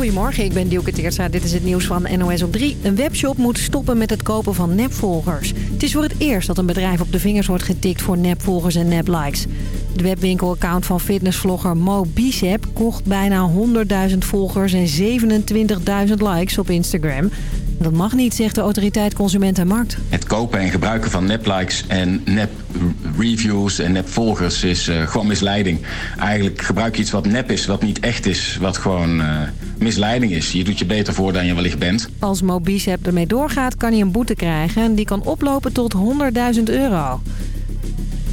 Goedemorgen, ik ben Dielke Teertstra. Dit is het nieuws van NOS op 3. Een webshop moet stoppen met het kopen van nepvolgers. Het is voor het eerst dat een bedrijf op de vingers wordt getikt voor nepvolgers en neplikes. De webwinkelaccount van fitnessvlogger Mo Bicep kocht bijna 100.000 volgers en 27.000 likes op Instagram. Dat mag niet, zegt de autoriteit Consument en Markt. Het kopen en gebruiken van neplikes en nep-reviews en nep-volgers is uh, gewoon misleiding. Eigenlijk gebruik je iets wat nep is, wat niet echt is, wat gewoon uh, misleiding is. Je doet je beter voor dan je wellicht bent. Als Mobicep ermee doorgaat, kan hij een boete krijgen. en Die kan oplopen tot 100.000 euro.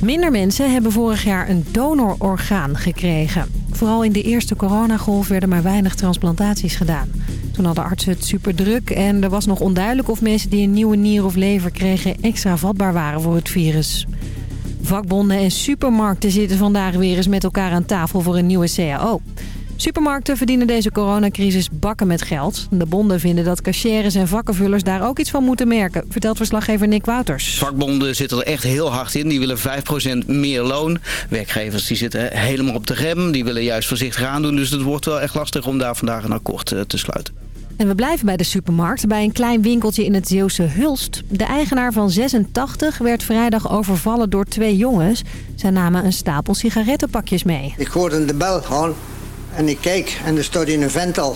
Minder mensen hebben vorig jaar een donororgaan gekregen. Vooral in de eerste coronagolf werden maar weinig transplantaties gedaan. Toen hadden artsen het super druk en er was nog onduidelijk of mensen die een nieuwe nier of lever kregen extra vatbaar waren voor het virus. Vakbonden en supermarkten zitten vandaag weer eens met elkaar aan tafel voor een nieuwe CAO. Supermarkten verdienen deze coronacrisis bakken met geld. De bonden vinden dat cashiers en vakkenvullers daar ook iets van moeten merken, vertelt verslaggever Nick Wouters. Vakbonden zitten er echt heel hard in. Die willen 5% meer loon. Werkgevers die zitten helemaal op de rem. Die willen juist voorzichtig aan doen. Dus het wordt wel echt lastig om daar vandaag een akkoord eh, te sluiten. En we blijven bij de supermarkt, bij een klein winkeltje in het Zeeuwse Hulst. De eigenaar van 86 werd vrijdag overvallen door twee jongens. Zij namen een stapel sigarettenpakjes mee. Ik hoorde de bel gaan en ik keek en er stond in een vent al.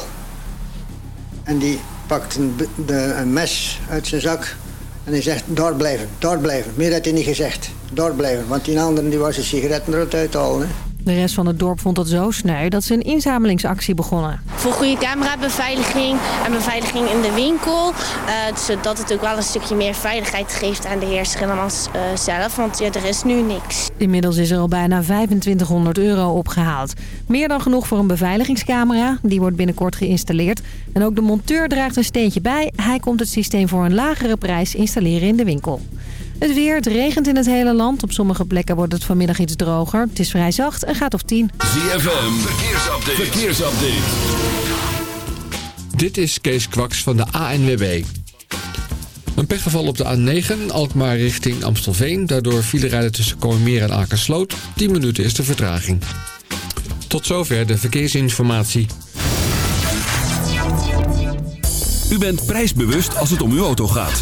En die pakt een, de, mes uit zijn zak en hij zegt, doorblijven, doorblijven. Meer had hij niet gezegd, doorblijven. Want die andere die was een sigaretten eruit uithalen. De rest van het dorp vond het zo sneu dat ze een inzamelingsactie begonnen. Voor goede camerabeveiliging en beveiliging in de winkel. Uh, zodat het ook wel een stukje meer veiligheid geeft aan de heer Schillemans uh, zelf. Want ja, er is nu niks. Inmiddels is er al bijna 2500 euro opgehaald. Meer dan genoeg voor een beveiligingscamera. Die wordt binnenkort geïnstalleerd. En ook de monteur draagt een steentje bij. Hij komt het systeem voor een lagere prijs installeren in de winkel. Het weer, het regent in het hele land. Op sommige plekken wordt het vanmiddag iets droger. Het is vrij zacht en gaat of 10. ZFM, verkeersupdate. verkeersupdate. Dit is Kees Kwaks van de ANWB. Een pechgeval op de A9, Alkmaar richting Amstelveen. Daardoor file rijden tussen Kooimeer en Akersloot. 10 minuten is de vertraging. Tot zover de verkeersinformatie. U bent prijsbewust als het om uw auto gaat.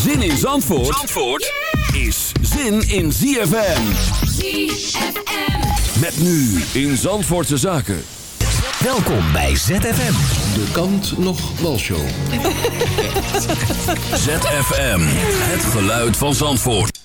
Zin in Zandvoort, Zandvoort is zin in ZFM. ZFM. Met nu in Zandvoortse Zaken. Welkom bij ZFM. De kant nog wel show. ZFM, het geluid van Zandvoort.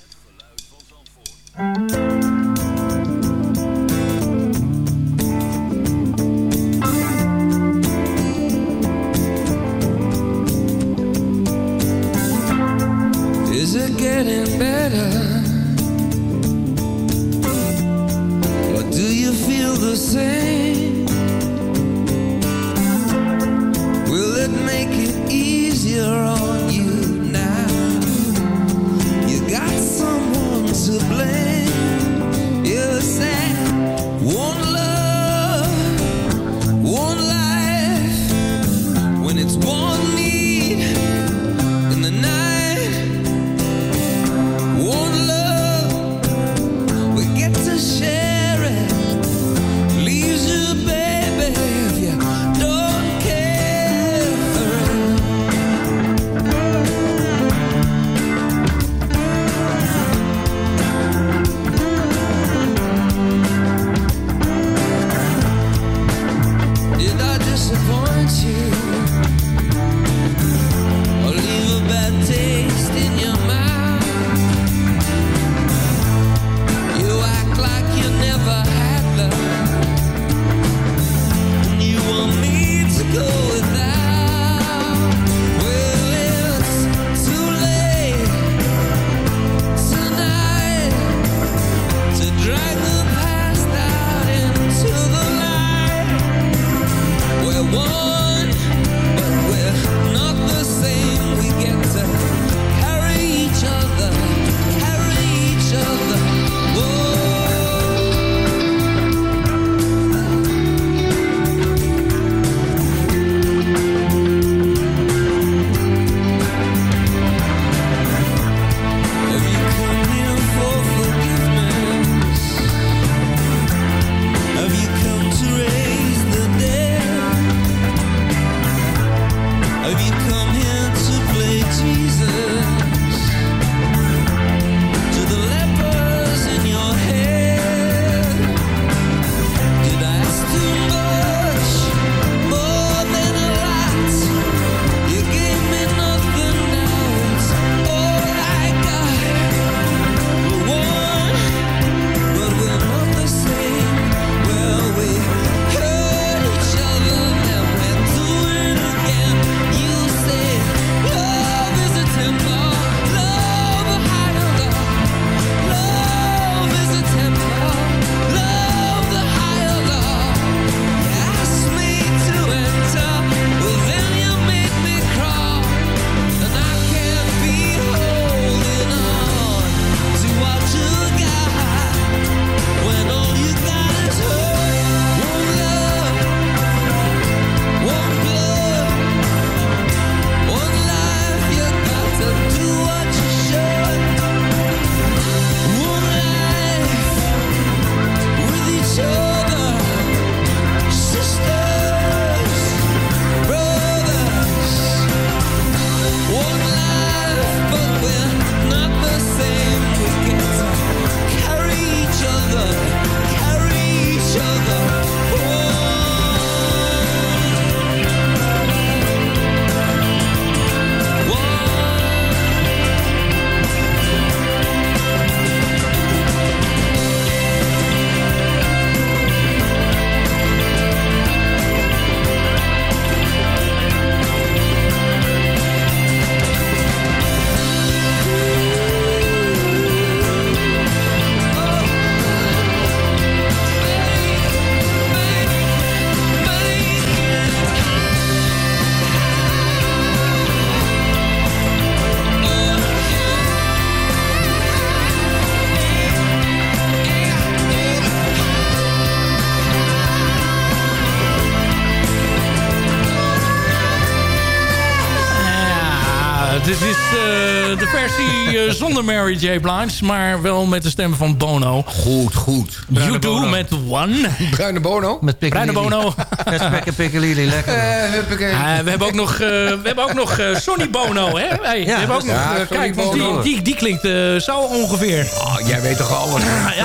Mary J. Blige, maar wel met de stem van Bono. Goed, goed. You Do met One. Bruine Bono. Met Bruine Bono. Met pikkelili, lekker. Eh. Ah, we hebben ook nog, eh, we hebben ook nog eh, Sonny Bono, hè? Hey, we hebben ook nog, ja, eh, kijk, want die, die, die klinkt eh, zo ongeveer. Oh, jij weet toch alles? Ja, ja,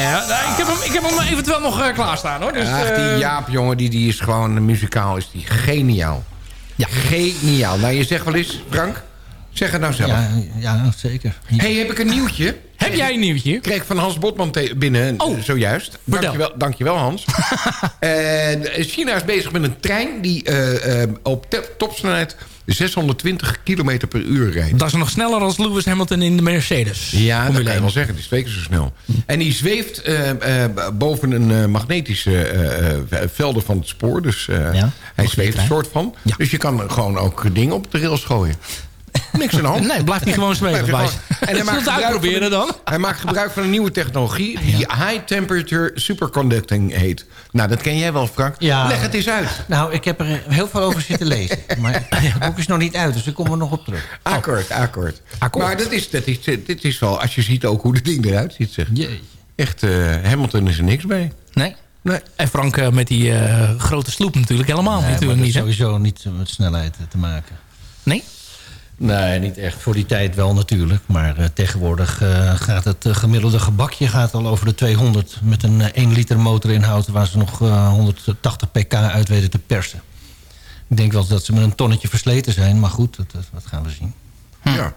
ja, ja. Ik, heb hem, ik heb hem eventueel nog klaarstaan, hoor. Dus, Ach, die Jaap, jongen, die, die is gewoon muzikaal is die geniaal. Ja. Geniaal. Nou, je zegt wel eens, Frank, zeg het nou zelf. Ja, ja, zeker. hey, heb ik een nieuwtje? Heb jij een nieuwtje? Ik kreeg van Hans Botman binnen, Oh, eh, zojuist. Dankjewel, dankjewel Hans. En China is bezig met een trein die eh, eh, op topsnelheid 620 km per uur rijdt. Dat is nog sneller als Lewis Hamilton in de Mercedes. Ja, dat kan je 1. wel zeggen. Het is twee keer zo snel. En die zweeft eh, eh, boven een eh, magnetische eh, eh, velden van het spoor. Dus eh, hij zweeft een soort van. Dus je kan gewoon ook dingen op de rails gooien. Niks aan de hand. Nee, blijft hij gewoon gewoon- En hij maakt het gebruik uitproberen dan? Hij maakt gebruik van een nieuwe technologie die high temperature superconducting heet. Nou, dat ken jij wel, Frank. Ja. Leg het eens uit. Nou, ik heb er heel veel over zitten lezen. Maar het boek is nog niet uit, dus ik kom er nog op terug. Akkoord, akkoord. Maar dat is, dat is, dit is wel, als je ziet ook hoe het ding eruit ziet, zeg. Echt, eh, Hamilton is er niks bij. Nee. nee. En Frank eh, met die eh, grote sloep natuurlijk helemaal Nee, natuurlijk niet. sowieso niet met snelheid te maken. Nee? Nee, niet echt. Voor die tijd wel natuurlijk. Maar eh, tegenwoordig eh, gaat het eh, gemiddelde gebakje gaat al over de 200... met een eh, 1 liter motorinhoud... waar ze nog eh, 180 pk uit weten te persen. Ik denk wel dat ze met een tonnetje versleten zijn. Maar goed, dat, dat, dat gaan we zien. Ja.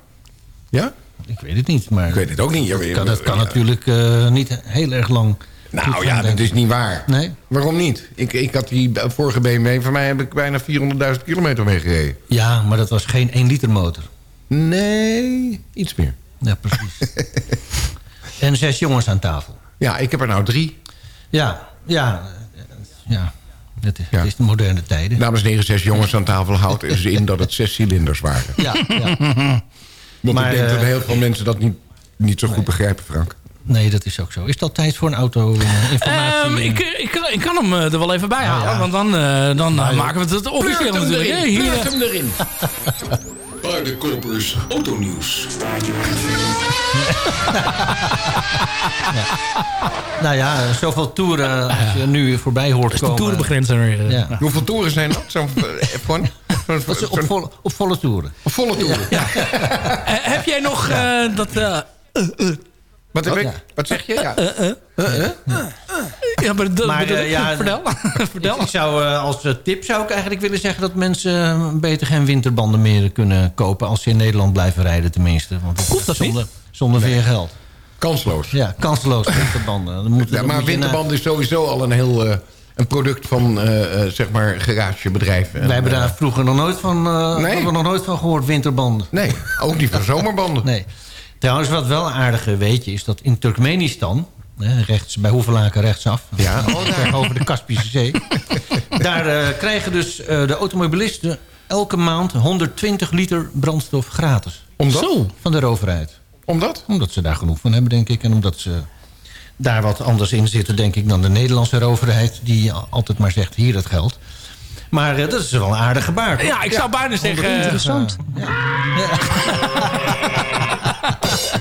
Ja? Ik weet het niet. Maar Ik weet het ook niet. Ja, Het kan, het kan ja. natuurlijk eh, niet heel erg lang... Nou ja, dat is niet waar. Nee? Waarom niet? Ik, ik had die vorige BMW, van mij heb ik bijna 400.000 kilometer mee gereden. Ja, maar dat was geen 1 liter motor. Nee, iets meer. Ja, precies. en zes jongens aan tafel. Ja, ik heb er nou drie. Ja, ja, ja. Dat is, het is de moderne tijden. Dames en heren, zes jongens aan tafel houdt dus in dat het zes cilinders waren. Ja, ja. Want Maar, ik denk dat eh, heel veel mensen dat niet, niet zo goed begrijpen, Frank. Nee, dat is ook zo. Is dat tijd voor een auto-informatie? Ehm, ik, ik, kan- ik kan hem eh, er wel even bij halen. Want dan, eh, dan eh, maken we het officieel natuurlijk. erin? Hier, pleurt eh, hem erin. Paardenkopers Autonieuws. Nou ja, zoveel toeren als je nu voorbij hoort is de komen. toerenbegrenzer. eh, Ja. ja. Hoeveel toeren zijn dat? Zo'n eh, op, volle, op volle toeren. op volle toeren. Eh, heb jij nog eh, dat... eh, Wat, heb Oh, ik, ja. wat zeg je? Ja. ja, maar, dat Maar, bedoel eh, ik. ja, vertel. vertel. Ik, ik zou eh, als eh, tip zou ik eigenlijk willen zeggen dat mensen eh, beter geen winterbanden meer kunnen kopen als ze in Nederland blijven rijden tenminste. Want het Hoeft dat zonder, niet? zonder veel geld. Kansloos. Ja, kansloos winterbanden. Dan moet, Ja, dan maar moet je winterband is sowieso al een heel... eh, een product van, eh, eh, zeg maar, garagebedrijven. Wij hebben En, daar vroeger nog nooit van, eh, Nee. hebben we nog nooit van gehoord, winterbanden. Nee, ook niet van zomerbanden. Nee. Trouwens, wat wel een aardige weetje is dat in Turkmenistan... hè, rechts, bij Hoevelaken rechtsaf, Ja, oh, tegenover de Kaspische Zee... daar eh, krijgen dus eh, de automobilisten elke maand 120 liter brandstof gratis. Omdat? Zo. Van de overheid. Omdat? Omdat ze daar genoeg van hebben, denk ik. En omdat ze daar wat anders in zitten, denk ik... dan de Nederlandse overheid... die altijd maar zegt, hier het geld. Maar eh, dat is wel een aardig gebaar. toch? Ja, ik zou bijna zeggen... Interessant. Ja.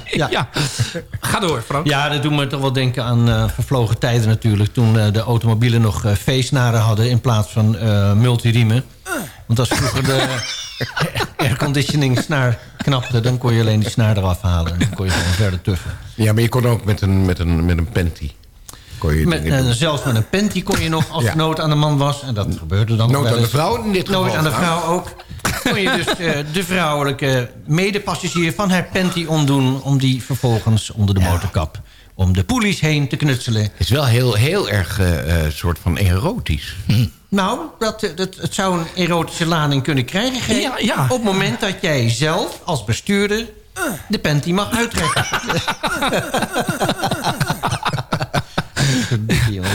ja. Ga door, Frank. Ja, dat doet me toch wel denken aan eh, vervlogen tijden natuurlijk. Toen eh, de automobielen nog eh, V-snaren hadden in plaats van eh multiriemen. Want als vroeger de airconditioning snaar knapte... dan kon je alleen die snaar eraf halen. En dan kon je gewoon verder tuffen. Ja, maar je kon ook met een, met een, met een panty. Kon je Met, eh, doen. zelfs met een panty kon je nog als Ja. nood aan de man was. En dat gebeurde dan Nood wel aan de vrouw in dit geval. Nooit aan de vrouw ook. Kon je dus eh, de vrouwelijke medepassagier van haar panty ontdoen... om die vervolgens onder de motorkap... om de poelies heen te knutselen. Het is wel heel, heel erg eh, eh, soort van erotisch. Nou, dat, dat, het zou een erotische lading kunnen krijgen. Ja. Op het moment dat jij zelf als bestuurder de panty mag uittrekken.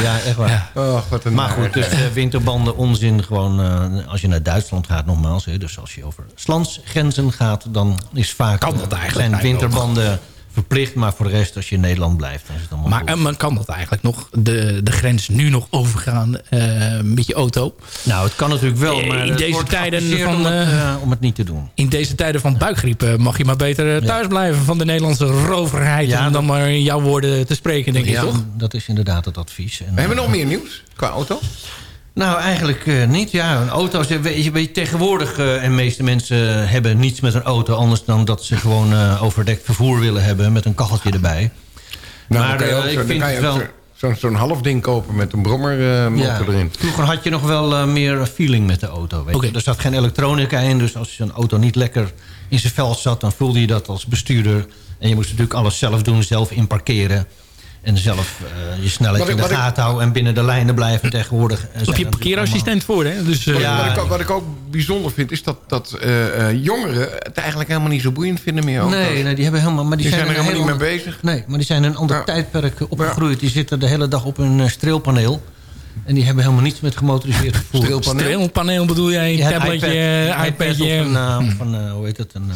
Ja, echt waar. Oh, wat een Maar goed, dus eh, winterbanden onzin. Gewoon eh, als je naar Duitsland gaat nogmaals. Hè, dus als je over landsgrenzen gaat... dan is vaak Kan dat eigenlijk zijn winterbanden verplicht. Maar voor de rest, als je in Nederland blijft... dan is het allemaal Maar goed. man kan dat eigenlijk nog, de, de grens nu nog overgaan eh, met je auto? Nou, het kan natuurlijk wel, Eh, maar in deze tijden van, om, het, eh, om het niet te doen. In deze tijden van buikgriep mag je maar beter thuis blijven van de Nederlandse roverheid. Ja, om dan dat- maar in jouw woorden te spreken, denk Ja, ik toch? dat is inderdaad het advies. En, We hebben nog meer nieuws qua auto? Nou, eigenlijk eh, niet. Ja, een auto. Weet je, weet je, tegenwoordig, eh, en de meeste mensen hebben niets met een auto... anders dan dat ze gewoon eh, overdekt vervoer willen hebben... met een kacheltje erbij. Nou, Maar, dan kan je ook ik vind kan je wel- zo- Zo'n half ding kopen met een brommermotor Ja. erin. Vroeger had je nog wel meer feeling met de auto. Weet je. Er zat geen elektronica in, dus als je een auto niet lekker in zijn vel zat... dan voelde je dat als bestuurder. En je moest natuurlijk alles zelf doen, zelf inparkeren... En zelf eh, je snelheid Wat in de ik- gaten houden en binnen de lijnen blijven tegenwoordig. eh, Heb zijn je parkeerassistent voor, hè? Dus, eh, Wat, Ja. wat, ik, ook- wat ik ook bijzonder vind, is dat, dat eh, eh, jongeren het eigenlijk helemaal niet zo boeiend vinden meer. auto's. Nee, nee, die hebben helemaal... Maar die, Die zijn zijn, er helemaal niet mee bezig. Nee, maar die zijn in een ander tijdperk opgegroeid. Die zitten de hele dag op een streelpaneel. En die hebben helemaal niets met gemotoriseerd vervoer. Streelpaneel? Streelpaneel bedoel jij? Ja, een tabletje, iPad, iPadje? Of een, eh, of een hoe heet het? Een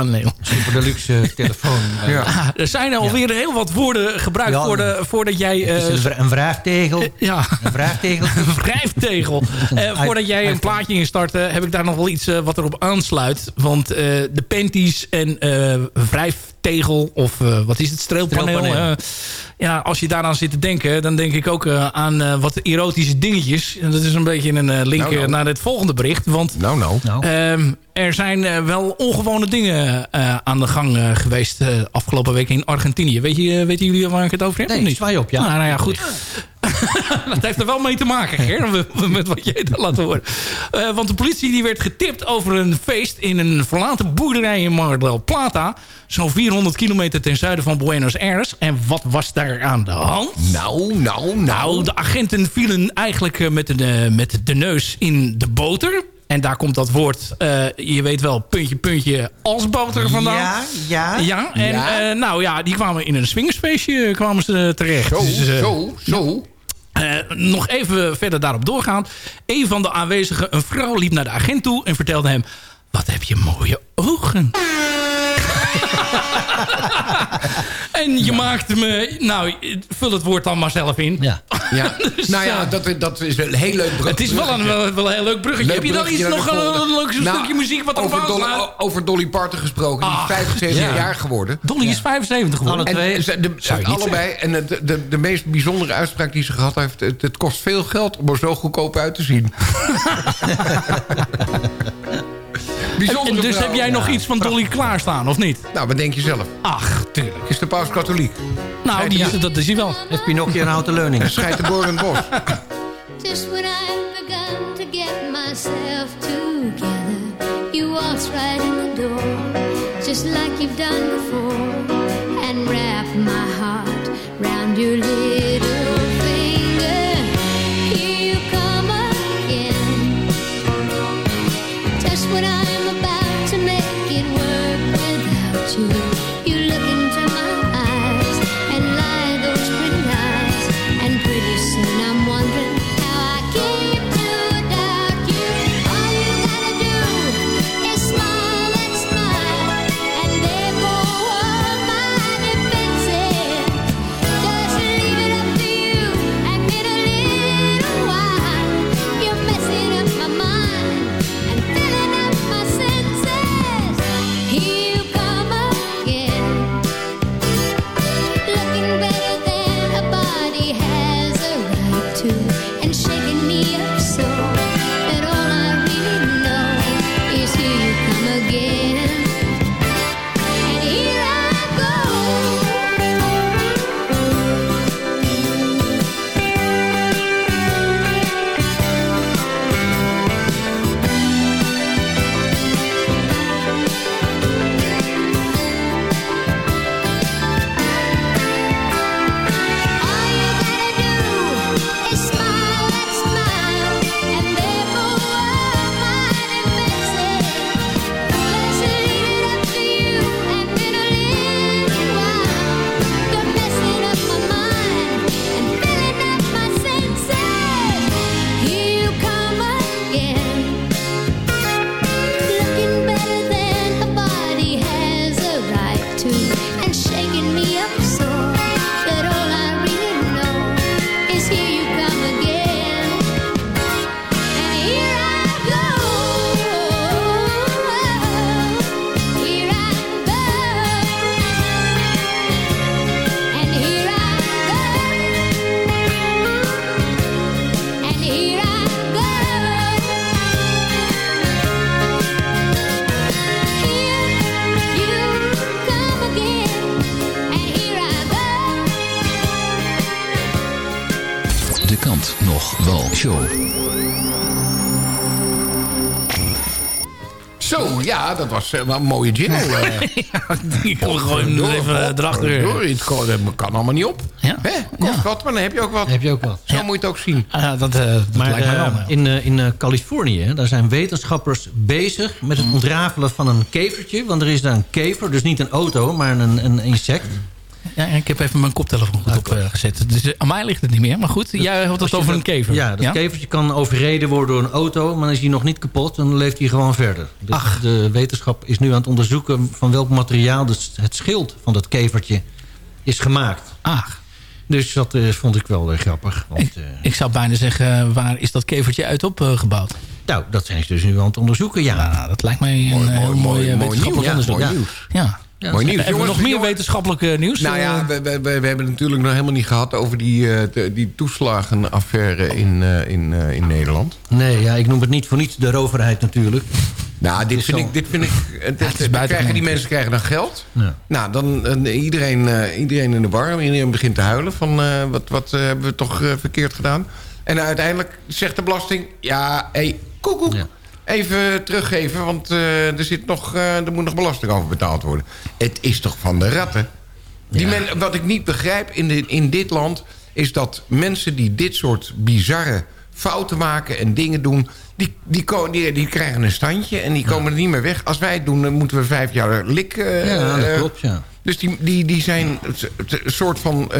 uh, super deluxe telefoon. Ah, er zijn alweer heel wat woorden gebruikt Ja. voor de, voordat jij... eh, een, een vraagtegel. Ja. Een vraagtegel. Een wrijftegel. Eh, voordat jij een plaatje instart, eh, heb ik daar nog wel iets eh, wat erop aansluit. Want eh, de panties en eh wrijftegel, of eh, wat is het, streelpaneel. Eh, ja, als je daaraan zit te denken, dan denk ik ook eh, aan eh, wat erotische dingetjes. En dat is een beetje een eh, link Nou, nou. eh, naar het volgende bericht. Want Nou, nou. Nou. Er zijn eh, wel ongewone dingen eh, aan de gang eh, geweest eh, afgelopen week in Argentinië. Weet je, weten jullie waar ik het over heb? Nee, niet? zwaai op, ja. Nou, nou ja, goed. dat heeft er wel mee te maken, Ger, met wat jij daar laat horen. Want de politie die werd getipt over een feest in een verlaten boerderij in Mar del Plata. Zo'n 400 kilometer ten zuiden van Buenos Aires. En wat was daar aan de hand? Nou, nou, Nou, de agenten vielen eigenlijk met de, met de neus in de boter. En daar komt dat woord, eh, je weet wel, puntje, puntje, als boter vandaan. Ja, ja. Ja, en Ja. eh, nou ja, die kwamen in een swingersfeestje eh, kwamen ze terecht. Zo, Dus, zo, zo. eh, nog even verder daarop doorgaan. Een van de aanwezigen, een vrouw, liep naar de agent toe en vertelde hem... Wat heb je mooie ogen. en je maakt me... Nou, vul het woord dan maar zelf in. Ja. Ja. Dus, nou ja, dat, dat is een heel leuk brug- Het is wel een, wel, wel een heel leuk bruggetje. Leuk Heb je dan bruggetje iets nog een, een leuk Nou, stukje muziek wat over Dolly, over Dolly Parton gesproken. Die Ach, is 75 ja. jaar geworden. Dolly is 75 geworden. En ze- de, allebei. En de, de, de meest bijzondere uitspraak die ze gehad heeft... Het, het kost veel geld om er zo goedkoop uit te zien. Bijzondere En dus vrouw. heb jij nog iets van Dolly klaarstaan, of niet? Nou, wat denk je zelf? Ach, tuurlijk. Is de paus katholiek? Nou, die, is- dat is hij wel. Heeft Pinocchio een houten leuning? Schijt de boor in het bos. Just when I've begun to get myself together, you waltz right in the door, just like you've done before, and wrap my heart round your little ja, dat was eh, wel een mooie jingle. eh. Ik gooi hem er even erachter. Door, het kan, dat kan allemaal niet op. Ja. Hè? Kost wat, maar dan heb je ook wat. Heb je ook wat. Zo moet je het ook zien. Ja, dat, eh, dat Maar lijkt wel. eh, in, eh, in eh, Californië, hè, daar zijn wetenschappers bezig met het ontrafelen van een kevertje. Want er is daar een kever, dus niet een auto, maar een, een insect. Ja, ik heb even mijn koptelefoon goed opgezet. Dus eh, aan mij ligt het niet meer. Maar goed, jij had het over een kever. Ja, dat kevertje kan overreden worden door een auto, maar dan is hij nog niet kapot en dan leeft hij gewoon verder. Dus de wetenschap is nu aan het onderzoeken van welk materiaal dus het schild van dat kevertje is gemaakt. Ah. Dus dat eh, vond ik wel eh, grappig. Want, eh, Ik zou bijna zeggen, waar is dat kevertje uit opgebouwd? nou, dat zijn ze dus nu aan het onderzoeken, ja. Nou, dat lijkt mij een eh, heel mooi, eh, wetenschappelijk onderzoek. Ja, Ja. mooi nieuws. Ja. Mooi nieuws. Hebben we nog meer jongens, wetenschappelijk nieuws? Nou ja, Eh, we, we, we, we hebben het natuurlijk nog helemaal niet gehad... over die, eh, die toeslagenaffaire in, eh, in, eh, in Nederland. Nee, ja, ik noem het niet voor niets de roverheid natuurlijk. Nou, dit vind, zo. ik, dit vind ik... dit- krijgen die mensen krijgen dan geld. Ja. Nou, dan iedereen, eh, iedereen in de bar. Iedereen begint te huilen van... eh, wat, wat hebben we toch verkeerd gedaan? En uiteindelijk zegt de belasting... Ja, hé, hey, koekoek. Ja. Even teruggeven, want eh, er, zit nog, eh, er moet nog belasting over betaald worden. Het is toch van de ratten? Die men, wat ik niet begrijp in, de, in dit land... is dat mensen die dit soort bizarre fouten maken en dingen doen... die, die, die, die krijgen een standje en die komen er niet meer weg. Als wij het doen, dan moeten we vijf jaar lik... eh, Ja, dat klopt, ja. Dus die, die, die zijn een soort van...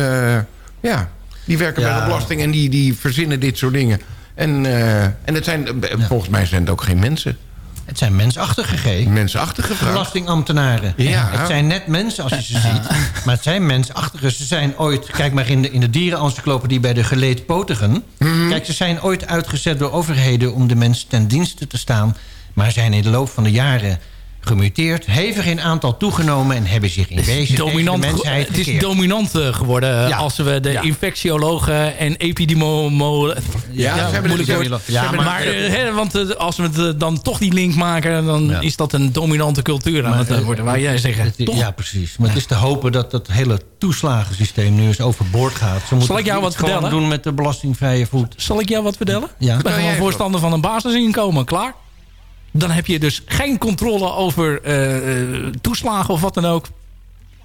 ja, die werken bij de belasting en die, die verzinnen dit soort dingen. En, eh, en het zijn, eh, volgens mij zijn het ook geen mensen. Het zijn mensachtige G. Mensachtige vrouwen. Belastingambtenaren. Ja. Het zijn net mensen als je ze ziet. Maar het zijn mensachtige. Ze zijn ooit, kijk maar in de, in de dierenencyclopedie bij de geleedpotigen. Mhm. Kijk, ze zijn ooit uitgezet door overheden om de mens ten dienste te staan. Maar zijn in de loop van de jaren gemuteerd, hevig in aantal toegenomen en hebben zich in wezen tegen dominant, de mensheid het is dominant eh, geworden Ja. als we de Ja. infectiologen en epidemiologen... Ja, moeilijk woord. ja, maar, maar- eh, hè, want eh, als we het eh, dan toch die link maken... dan is dat een dominante cultuur aan het eh, eh, worden. Waar jij zeggen? Ja, precies. Maar het is te hopen dat dat hele toeslagensysteem nu eens overboord gaat. Ze Zal ik jou wat vertellen? doen met de belastingvrije voet. Zal ik jou wat vertellen? Ja. Ik ben gewoon voorstander van een basisinkomen. Klaar? Dan heb je dus geen controle over eh, eh, toeslagen of wat dan ook.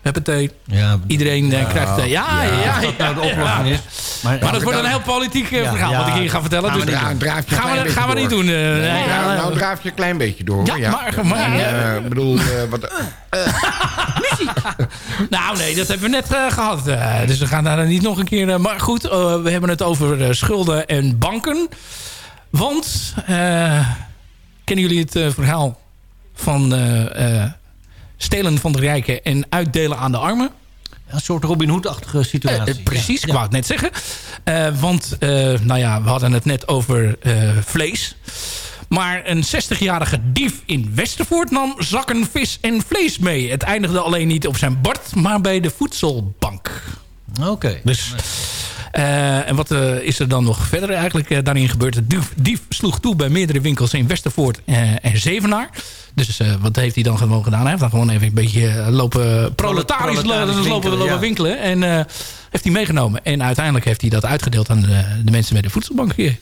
Huppatee. Ja, Iedereen eh, krijgt... eh, ja, ja, ja, dat nou de ja, oplossing ja. is. Maar, Maar dat wordt een heel politiek Ja, verhaal ja. wat ik hier ga vertellen. Gaan we Dus. Draaf je gaan klein we, gaan we beetje niet doen. nee, nou, ja, nou draaf je een klein beetje door. Ja, maar- maar- Eh, Ik bedoel, eh, wat... Nou nee, dat hebben we net eh, gehad. Eh, dus we gaan daar niet nog een keer... maar goed, we hebben het over schulden en banken. Want, eh, kennen jullie het eh, verhaal van eh, eh, stelen van de rijken en uitdelen aan de armen? Een soort Robin Hood-achtige situatie. Precies, ik wou het net zeggen. Want, nou ja, we hadden het net over vlees. Maar een 60-jarige dief in Westervoort nam zakken vis en vlees mee. Het eindigde alleen niet op zijn bord, maar bij de voedselbank. Oké. Dus, en wat eh, is er dan nog verder eigenlijk eh, daarin gebeurd? De dief, dief sloeg toe bij meerdere winkels in Westervoort eh, en Zevenaar. Dus eh, wat heeft hij dan gewoon gedaan? Hij heeft dan gewoon even een beetje eh, lopen proletarisch lo- proletarisch lopen, winkelen, lopen ja. winkelen. En eh, heeft hij meegenomen. En uiteindelijk heeft hij dat uitgedeeld aan de, de mensen bij de voedselbank hier.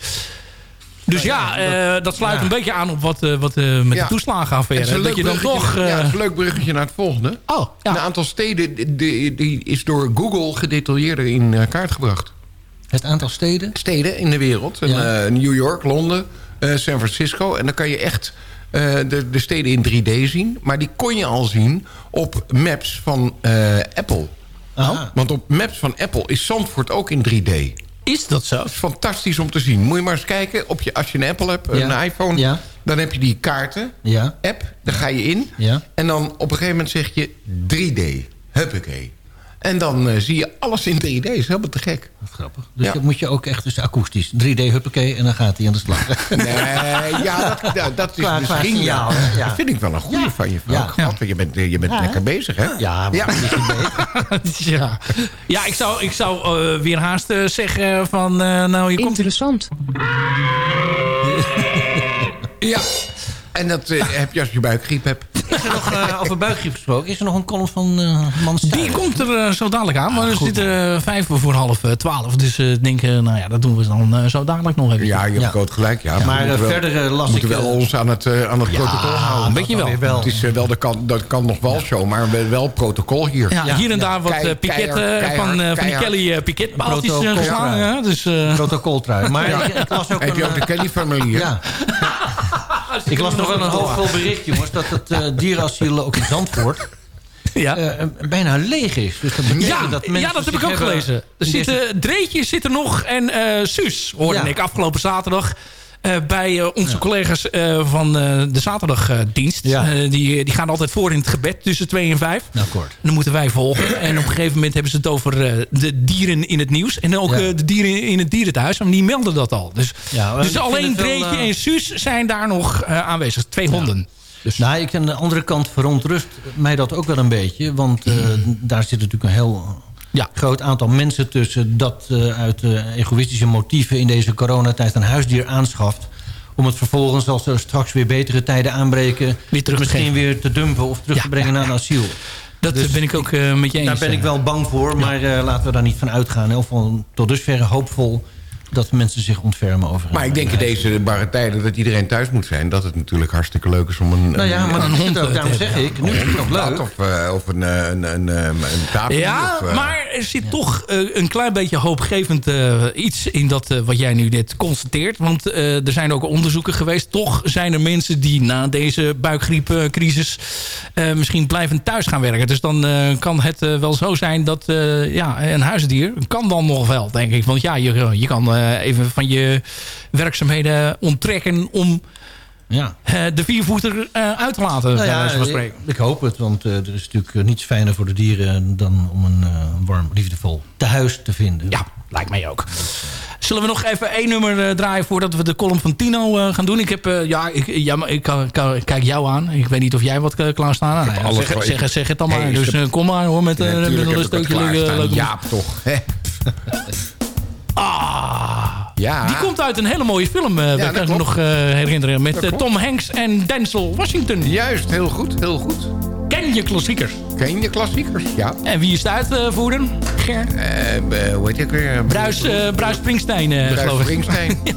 Dus ja, eh, dat sluit ja. een beetje aan op wat, eh, wat eh, met Ja. de toeslagenaffaire. Dat je dan toch... ja, eh, het is een leuk bruggetje naar het volgende. Oh, ja. Een aantal steden die, die is door Google gedetailleerder in eh, kaart gebracht. Het aantal steden? Steden in de wereld. En, Ja. eh, New York, Londen, eh, San Francisco. En dan kan je echt eh, de, de steden in 3D zien. Maar die kon je al zien op maps van Apple. Aha. Want op maps van Apple is Zandvoort ook in 3D. Is dat zo? Dat is fantastisch om te zien. Moet je maar eens kijken. Op je, als je een Apple hebt, Ja. een iPhone... Ja. dan heb je die kaarten, Ja. app. Daar ga je in. Ja. En dan op een gegeven moment zeg je 3D. Huppakee. En dan eh, zie je alles in 3D. is helemaal te gek. Wat grappig. Dus Ja. dat moet je ook echt dus akoestisch. 3D huppakee en dan gaat hij aan de slag. Nee, ja, dat, dat is qua misschien... ja, hè? Ja. Dat vind ik wel een goede Ja. van je, vrouw. Ja. Want Je bent, eh, je bent Ja, lekker bezig, hè? Ja, maar Ja. ja. ja, ik zou, ik zou eh, weer haast eh, zeggen van... eh, nou, je komt... Interessant. Ja. En dat eh, heb je als je buikgriep hebt. Is er nog, eh, over buikgriep gesproken, is er nog een column van uh, Man Die komt er zo dadelijk aan. Maar er goed. zitten eh, vijf voor half twaalf. Dus eh, ik denk, eh, nou ja, dat doen we dan eh, zo dadelijk nog even. Ja, je hebt Ja. groot gelijk. Ja, Maar, we verder, las we moeten ik, wel ons aan het, aan het protocol houden. een beetje wel. wel. Het is wel de kan, dat kan nog wel show, maar we- wel protocol hier. Ja, hier en daar wat piketten van, van die. Kelly Protocol. geslagen. hè. Dus, eh, Protocoltrui. Maar ik, ik las ook Heb een, je ook de Kelly-familie? Ja. Ik las nog wel een hoopvol bericht, jongens... dat het eh, dierenasiel ook in Zandvoort ja. eh, bijna leeg is. Dus dat betekent Ja, dat mensen ja, dat heb ik ook gelezen. Er in deze- zitten, Dreetje zit er nog en eh Suus, hoorde Ja. ik afgelopen zaterdag... eh, bij eh, onze collega's eh, van de zaterdagdienst. Ja. Die, die gaan altijd voor in het gebed tussen 2 en 5. Nou, kort. Dan moeten wij volgen. En op een gegeven moment hebben ze het over de dieren in het nieuws. En ook Ja. de dieren in het dierenthuis. Maar die melden dat al. Dus, Ja, dus alleen wel, Dreetje en Suus zijn daar nog aanwezig. Twee honden. Dus. Nou, ik aan de andere kant verontrust mij dat ook wel een beetje. Want daar zit natuurlijk een heel Ja. groot aantal mensen tussen... dat eh, uit eh, egoïstische motieven in deze coronatijd een huisdier aanschaft... om het vervolgens, als er straks weer betere tijden aanbreken... Weer terug misschien geven. weer te dumpen of terug Ja, te brengen ja, naar een asiel. Dat Dus ben ik ook eh, met je eens. Daar ben ik wel bang voor, maar eh, laten we daar niet van uitgaan. Geval tot dusverre hoopvol dat mensen zich ontfermen over Maar ik denk in deze barre tijden dat iedereen thuis moet zijn... dat het natuurlijk hartstikke leuk is om een... Nou ja, maar een, dan hond, eh, daarom zeg ik, nu is het nog leuk. Of, eh, of een, eh, een, een, een, een tapie. Ja, of, eh, maar er zit toch eh, een klein beetje hoopgevend eh, iets in dat eh, wat jij nu net constateert. Want eh, er zijn ook onderzoeken geweest. Toch zijn er mensen die na deze buikgriepcrisis eh, misschien blijvend thuis gaan werken. Dus dan eh, kan het wel zo zijn dat eh, ja, een huisdier kan dan nog wel, denk ik. Want ja, je, je kan even van je werkzaamheden onttrekken om Ja. eh, de viervoeter eh, uit te laten. Nou ja, spreken. ik hoop het, want eh, er is natuurlijk eh, niets fijner voor de dieren dan om een eh, warm, liefdevol tehuis te vinden. Ja, lijkt mij ook. Zullen we nog even één nummer eh, draaien voordat we de column van Tino eh, gaan doen? Ik heb, eh, ja, ik, ja, maar ik, kan- kijk jou aan. Ik weet niet of jij wat eh, klaarstaan. Nou, ja, alles zeg, voor- zeg, zeg het dan maar. Hey, dus eh, kom maar hoor, met, eh, met een stukje leuke Jaap toch. hè? Ja. die komt uit een hele mooie film, eh dat dat kan ik me nog eh, herinneren. Met eh. Tom Hanks en Denzel Washington. Juist, heel goed, heel goed. Ken je klassiekers? Ken je klassiekers? Ja. En wie is de uitvoerder? Ger? Eh, eh, hoe heet ik weer? Bruis, eh, Bruis Springsteen, eh, Bruis geloof ik. Springsteen.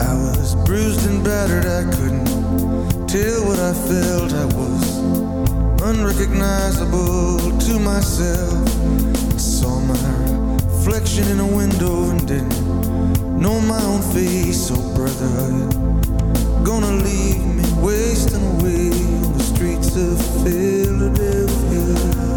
I was bruised and battered, I couldn't tell what I felt. I was unrecognizable to myself. I saw my reflection in a window and didn't know my own face. Oh, brother, gonna leave me wasting away on the streets of Philadelphia?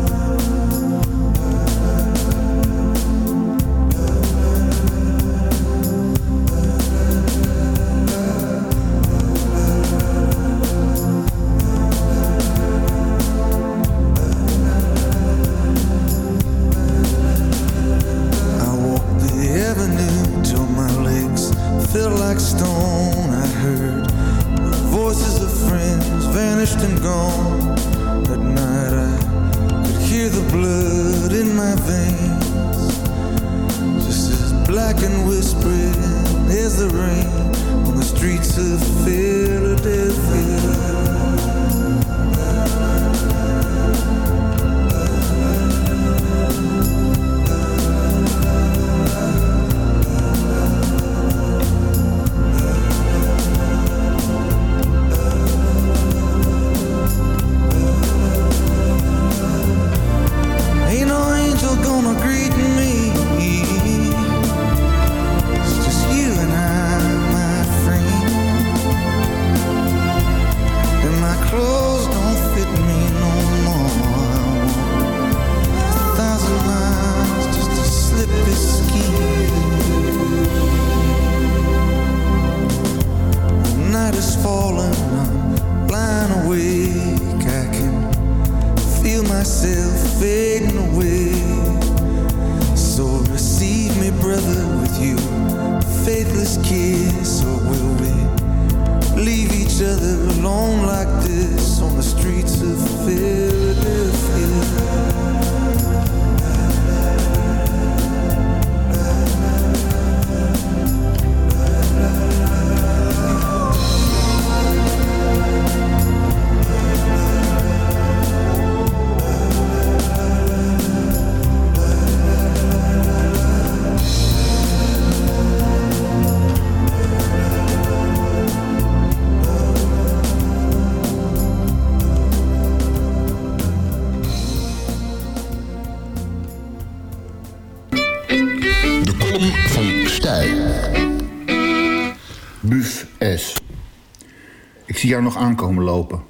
Haar nog aankomen lopen.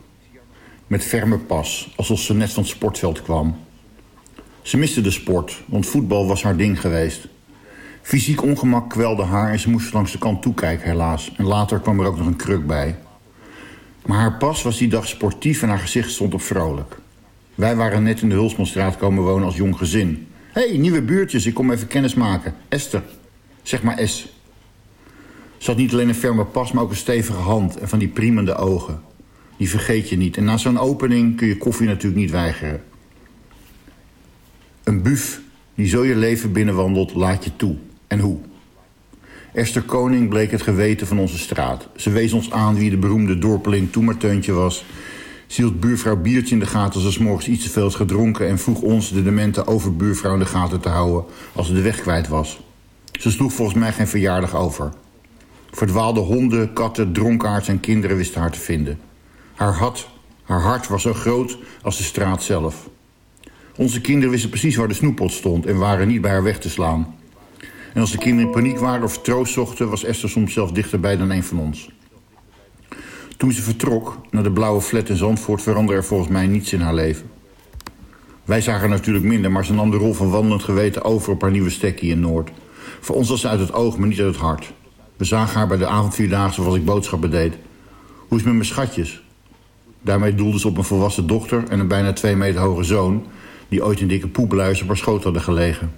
Met ferme pas, alsof ze net van het sportveld kwam. Ze miste de sport, want voetbal was haar ding geweest. Fysiek ongemak kwelde haar en ze moest langs de kant toekijken helaas. En later kwam er ook nog een kruk bij. Maar haar pas was die dag sportief en haar gezicht stond op vrolijk. Wij waren net in de Hulsmanstraat komen wonen als jong gezin. Hé, hey, nieuwe buurtjes, ik kom even kennis maken. Esther, zeg maar S. Ze niet alleen een ferme pas, maar ook een stevige hand en van die priemende ogen. Die vergeet je niet. En na zo'n opening kun je koffie natuurlijk niet weigeren. Een buf die zo je leven binnenwandelt, laat je toe. En hoe? Esther Koning bleek het geweten van onze straat. Ze wees ons aan wie de beroemde dorpeling Toemerteuntje was. Ze hield buurvrouw Biertje in de gaten als ze morgens iets te veel had gedronken... en vroeg ons, de demente overbuurvrouw, in de gaten te houden als ze de weg kwijt was. Ze sloeg volgens mij geen verjaardag over. Verdwaalde honden, katten, dronkaards en kinderen wisten haar te vinden. Haar, had, haar hart was zo groot als de straat zelf. Onze kinderen wisten precies waar de snoeppot stond... en waren niet bij haar weg te slaan. En als de kinderen in paniek waren of troost zochten... was Esther soms zelfs dichterbij dan een van ons. Toen ze vertrok naar de blauwe flat in Zandvoort... veranderde er volgens mij niets in haar leven. Wij zagen haar natuurlijk minder, maar ze nam de rol van wandelend geweten over op haar nieuwe stekkie in Noord. Voor ons was ze uit het oog, maar niet uit het hart. We zagen haar bij de avondvierdaagse als ik boodschappen deed. Hoe is het met mijn schatjes? Daarmee doelde ze op een volwassen dochter en een bijna twee meter hoge zoon... die ooit in dikke poepluizen op haar schoot hadden gelegen.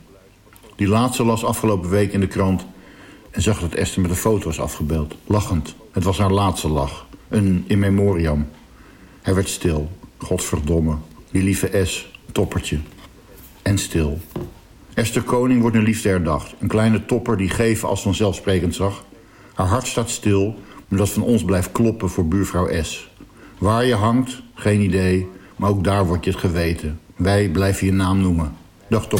Die laatste las afgelopen week in de krant... en zag dat Esther met een foto was afgebeeld. Lachend. Het was haar laatste lach. Een in memoriam. Hij werd stil. Godverdomme. Die lieve S. Toppertje. En stil. Esther Koning wordt nu liefde herdacht. Een kleine topper die geven als vanzelfsprekend zag. Haar hart staat stil, maar dat van ons blijft kloppen voor buurvrouw S. Waar je hangt, geen idee, maar ook daar wordt je het geweten. Wij blijven je naam noemen. Dag Top.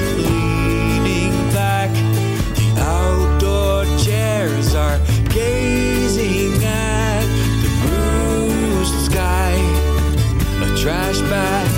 trash bag.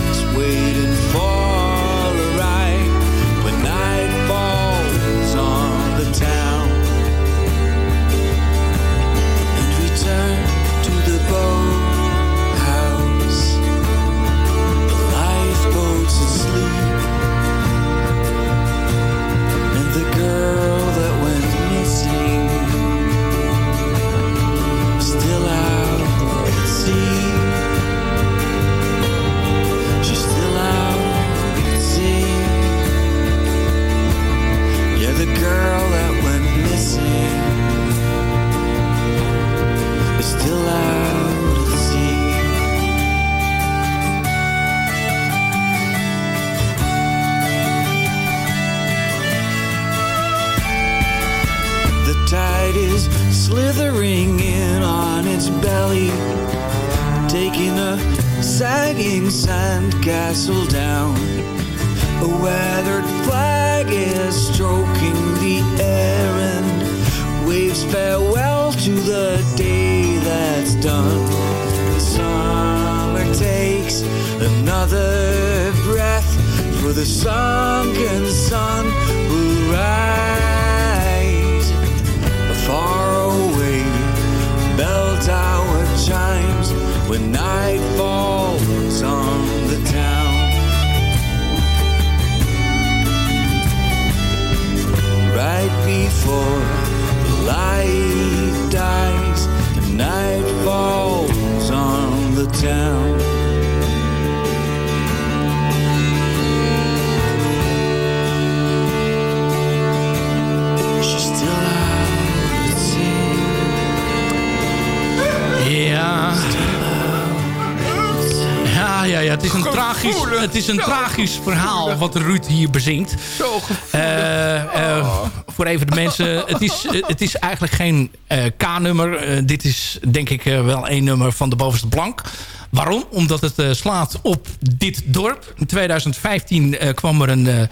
Wat Ruud hier bezingt. Zo. Eh, eh, voor even de mensen. Het is, eh, het is eigenlijk geen K-nummer. Dit is denk ik wel één nummer van de bovenste plank. Waarom? Omdat het slaat op dit dorp. In 2015 eh, kwam er een...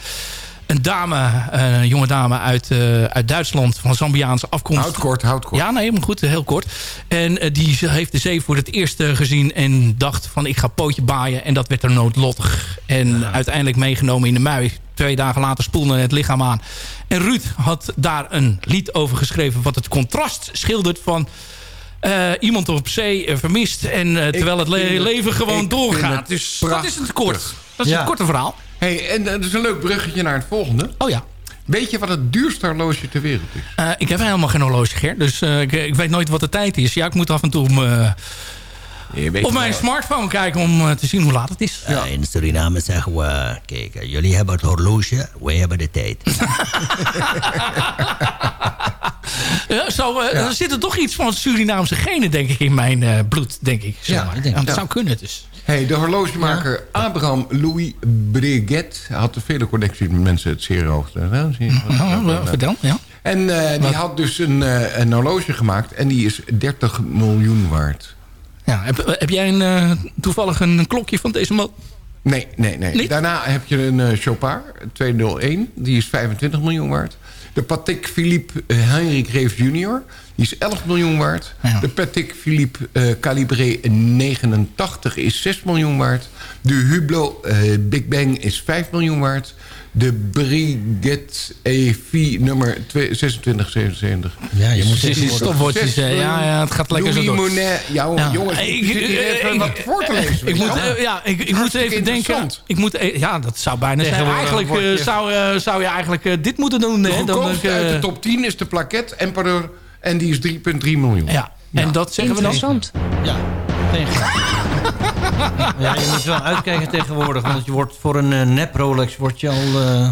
eh, een dame, een jonge dame uit, eh, uit Duitsland van Zambiaanse afkomst. Houd kort, houd kort. Ja, nee, helemaal goed, heel kort. En eh, die heeft de zee voor het eerst eh, gezien en dacht van ik ga pootje baaien. En dat werd er noodlottig. En uiteindelijk meegenomen in de mui. Twee dagen later spoelde het lichaam aan. En Ruud had daar een lied over geschreven wat het contrast schildert van... eh, iemand op zee eh, vermist en eh, terwijl het le- leven gewoon doorgaat. het Dus dat is het kort. Dat is Ja. het korte verhaal. Hey, en eh, dat is een leuk bruggetje naar het volgende. Oh ja. Weet je wat het duurste horloge ter wereld is? Eh, ik heb helemaal geen horloge, Ger. Dus eh, ik, ik weet nooit wat de tijd is. Ja, ik moet af en toe op, mijn- op mijn smartphone kijken om eh, te zien hoe laat het is. Ja, in Suriname zeggen we, kijk, eh, jullie hebben het horloge, wij hebben de tijd. Ja, zo, eh, Er zit er toch iets van Surinaamse genen, denk ik, in mijn eh, bloed, denk ik. Zeg Ja, maar. ik denk Ja, dat het. zou kunnen dus. Hey, de horlogemaker Abraham Louis Breguet had vele connecties met mensen het zeer hoog. Zie je. Ja, ja, vertel, ja. En eh, die had dus een, eh, een horloge gemaakt en die is 30 miljoen waard. Ja, heb, heb jij een, eh, toevallig een klokje van deze man? Nee, nee, nee. Daarna heb je een Chopard 201. Die is 25 miljoen waard. De Patek Philippe Heinrich Reef Jr. Die is 11 miljoen waard. De Patek Philippe eh, Calibre 89 is 6 miljoen waard. De Hublot eh, Big Bang is 5 miljoen waard. De Brigitte EV nummer 2 2677. Ja, je moet tegenwoordig- stopwoordjes. eh, Ja, ja, het gaat lekker zo Louis door. Monet. Ja, Ja. jongens, Ik- ik, zit hier eh, even ik- wat voor te lezen. Ik moet, Ja. eh, ja, ik, ik moet even denken. Ik moet, ja, dat zou bijna zijn. Tegenwoordig Eigenlijk eh, zou, eh, zou je eigenlijk eh, dit moeten doen. De hè, dan, eh, uit de top 10 is de Plaquette Emperor. En die is 3,3 miljoen. Ja, en dat zeggen we dan. Interessant. Ja, Ja, je moet wel uitkijken tegenwoordig. Want je wordt voor een eh, nep Rolex word je al, eh,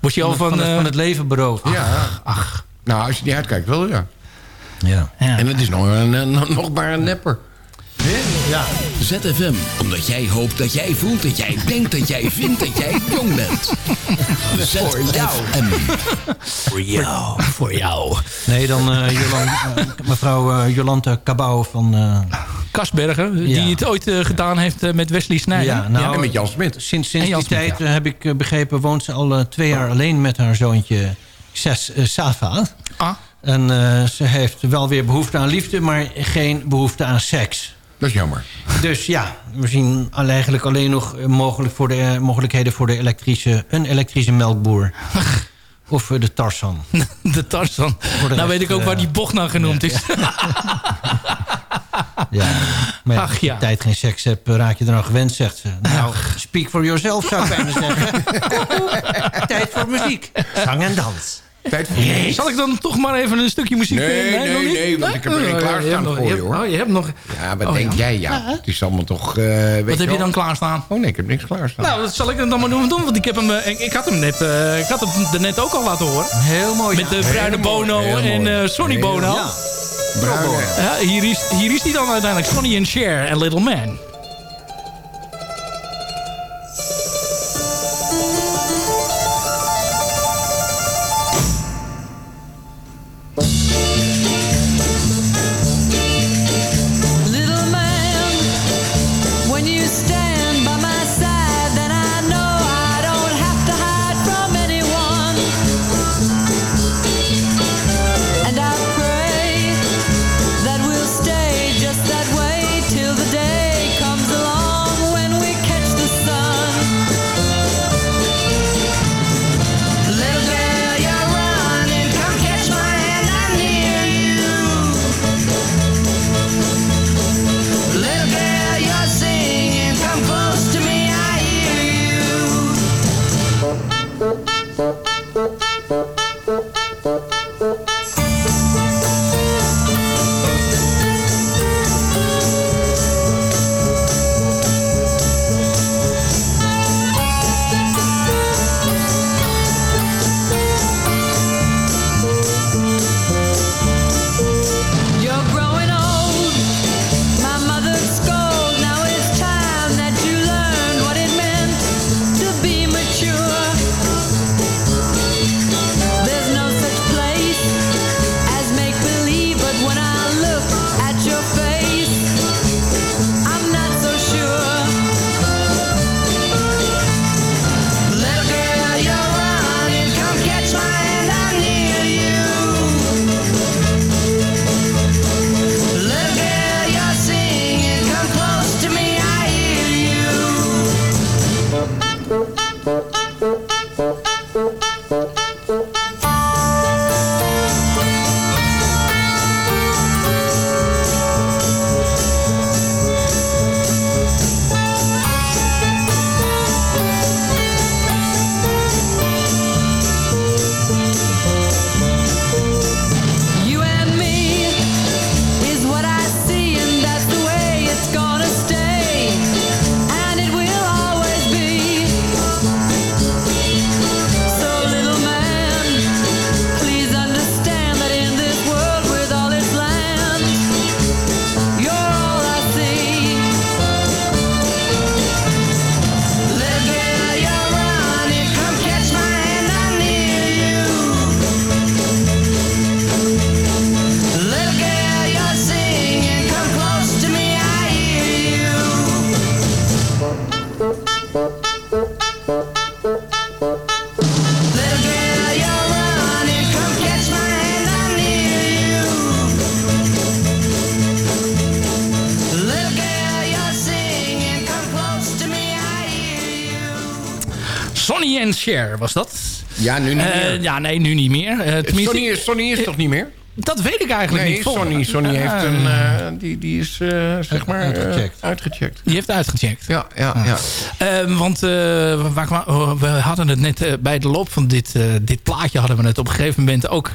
Word je al van, het, eh, van het leven beroofd. Ja. Ach. Nou, als je niet uitkijkt wel, ja. Ja. En het is nog, een, een- nog maar een nepper. Ja. ZFM, omdat jij hoopt dat jij voelt dat jij denkt dat jij vindt dat jij jong bent. ZFM. Voor jou. Voor jou. Nee, dan eh, Jolan- mevrouw eh, Jolanta Cabau van... eh, Kasbergen, Ja. die het ooit eh, gedaan heeft met Wesley Snijder. Ja, nou, en met Jan Smit. Sinds, sinds Jan die tijd ja. heb ik begrepen... woont ze al twee jaar alleen met haar zoontje Ses Safa. Ah. En eh, ze heeft wel weer behoefte aan liefde... maar geen behoefte aan seks. Dat is jammer. Dus ja, we zien al- eigenlijk alleen nog eh, mogelijk voor de, eh, mogelijkheden... voor de elektrische, een elektrische melkboer. of eh, de Tarsan. De Tarzan. de Nou rest, weet ik ook waar die bocht nou genoemd is. Ja, maar ja, Ach, als je ja. tijd geen seks hebt, raak je er aan gewend, zegt ze. Nou, speak for yourself, zou ik bijna zeggen. tijd voor muziek. Zang en dans. Tijd voor Zal ik dan toch maar even een stukje muziek... Nee, nee, niet? nee, want ik heb er één Oh, klaarstaan voor je, hoor. Oh, je hebt nog... Ja, wat Oh, denk ja. jij? Ja, Ja, het is allemaal toch... eh, weet Wat heb je dan klaarstaan? Oh nee, ik heb niks klaarstaan. Nou, dat zal ik dan maar doen, want ik, heb hem, eh, ik, ik had hem net, eh, ik had hem er net ook al laten horen. Heel mooi. Met de Heel bruine Bono heel en eh, Sonny Heel Bono. Bruine. Ja, hier, is, hier is hij dan uiteindelijk, Sonny and Cher en Little Man. Was dat. Ja, nu niet Eh, meer. ja, nee, nu niet meer. Eh, tenminste- Sonny, is, Sonny is toch niet meer? Dat weet ik eigenlijk nee, niet. Sonny, Sonny heeft Ah. een... eh, die, die is, eh, zeg maar... eh, Uitgecheckt. uitgecheckt. Die heeft uitgecheckt. Ja, ja, ja. Eh, want eh, waar kwa- we hadden het net eh, bij de loop van dit, eh, dit plaatje... hadden we het op een gegeven moment ook...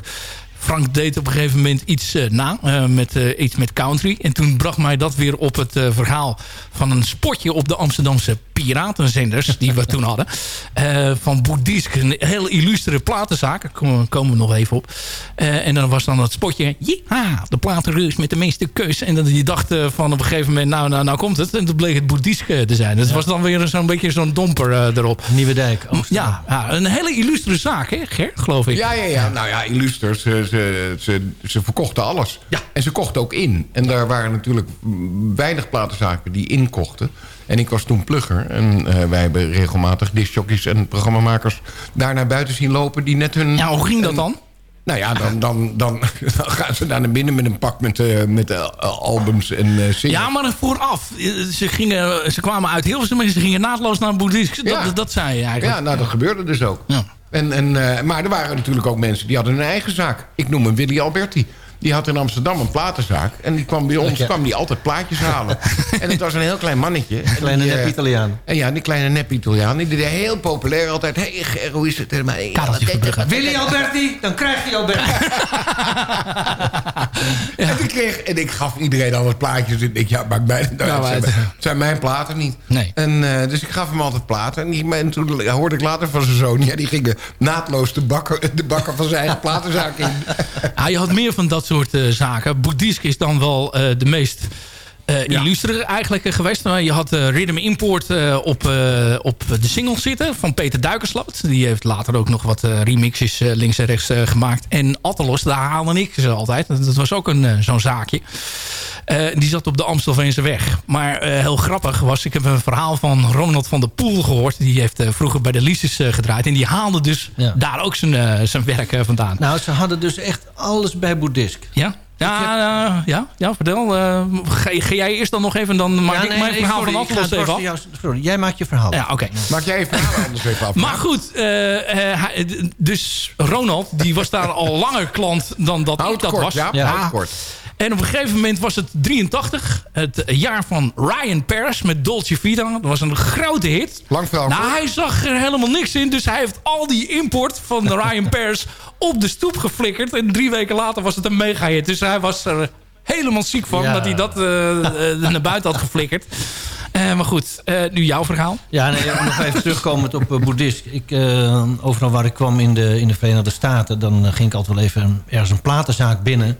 Frank deed op een gegeven moment iets eh, na, eh, met, eh, iets met country. En toen bracht mij dat weer op het eh, verhaal van een spotje op de Amsterdamse piratenzenders... die we toen hadden. Eh, van Boeddhisk, een heel illustere platenzaak. Daar komen, komen we nog even op. Eh, en dan was dan dat spotje... Ja, de platenreus met de meeste keus. En dat je dacht eh, van op een gegeven moment... Nou, nou, nou komt het. En toen bleek het Boeddhisk te zijn. Het was dan weer zo'n beetje zo'n domper erop. Nieuwe Dijk, Ja, ja, een hele illustere zaak, hè, Ger, geloof ik. Ja, ja, ja. Nou ja, Illusters, ze, ze, ze, verkochten alles. Ja. En ze kochten ook in. En daar waren natuurlijk weinig platenzaken die inkochten. En ik was toen plugger. En eh, wij hebben regelmatig discjockeys en programmamakers daar naar buiten zien lopen... die net hun... Ja, hoe ging dat dan? Nou ja, dan, dan, dan, dan gaan ze daar naar binnen met een pak met, eh, met eh, albums en eh singles. Ja, maar vooraf. Ze, gingen, ze kwamen uit Hilversum en ze gingen naadloos naar Boeddhisk. Dat, Ja. dat zei je eigenlijk. Ja, nou, dat gebeurde dus ook. En, en, eh, maar er waren natuurlijk ook mensen die hadden hun eigen zaak. Ik noem hem Willy Alberti. Die had in Amsterdam een platenzaak. En die kwam bij ons Ja. kwam die altijd plaatjes halen. en het was een heel klein mannetje. En Kleine die, eh, nep-Italiaan. En ja, die kleine nep-Italiaan. Die deed heel populair altijd. Hé, hey, hoe is het ermee? Willy Alberti, dan krijg je Alberti. En, ik kreeg, en ik gaf iedereen altijd plaatjes. En ik, ja, maakt mij, nou, Nou, het, zijn, het mijn platen niet. Nee. En, eh, dus ik gaf hem altijd platen. En, die, en toen hoorde ik later van zijn zoon... Ja, die gingen naadloos de bakken, de bakken van zijn eigen platenzaak in. Ah, je had meer van dat soort eh, zaken. Boeddhisk is dan wel eh, de meest illustere eigenlijk geweest. Maar je had eh, Rhythm Import eh, op, op de single zitten van Peter Duikersloot. Die heeft later ook nog wat remixes links en rechts gemaakt. En Attelos, daar haalde ik ze altijd. Dat, dat was ook een, zo'n zaakje. Die zat op de Amstelveense weg. Maar heel grappig was, ik heb een verhaal van Ronald van der Poel gehoord. Die heeft vroeger bij de Lises eh, gedraaid. En die haalde dus Ja. daar ook zijn, zijn werk vandaan. Nou, ze hadden dus echt alles bij Boeddhisk. Ja? Ja, ja, ja, vertel. eh, ga, ga jij eerst dan nog even, dan maak Ja, ik mijn nee, verhaal sorry, van Atlas even af. jou- sorry, Jij maakt je verhaal. Ja, oké. Maak jij even verhaal anders even af. Maar goed, eh, eh, dus Ronald, die was daar al langer klant dan dat ik dat kort, was. ja, houd kort. En op een gegeven moment was het 83, het jaar van Ryan Paris met Dolce Vita. Dat was een grote hit. Lang verhaal Nou, hij zag er helemaal niks in, dus hij heeft al die import van Ryan Paris op de stoep geflikkerd. En drie weken later was het een mega hit. Dus hij was er helemaal ziek van Ja. dat hij dat eh, eh, naar buiten had geflikkerd. Eh, maar goed, eh, nu jouw verhaal. Ja, nee, om nog even terugkomend op uh, boeddhist. Ik, eh, overal waar ik kwam in de, in de Verenigde Staten... dan ging ik altijd wel even ergens een platenzaak binnen.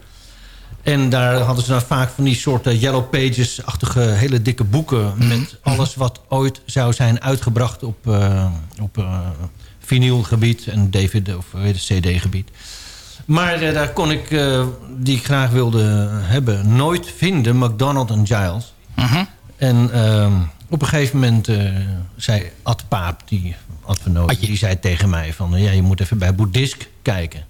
En daar hadden ze dan vaak van die soorten Yellow Pages-achtige hele dikke boeken... met alles wat ooit zou zijn uitgebracht op, eh op eh, vinylgebied... en David of CD-gebied. Maar eh, daar kon ik, die ik graag wilde hebben, nooit vinden. McDonald en Giles. En ehm, op een gegeven moment zei Ad Paap, die Ad die zei tegen mij van... ja, je moet even bij Boeddhisk kijken.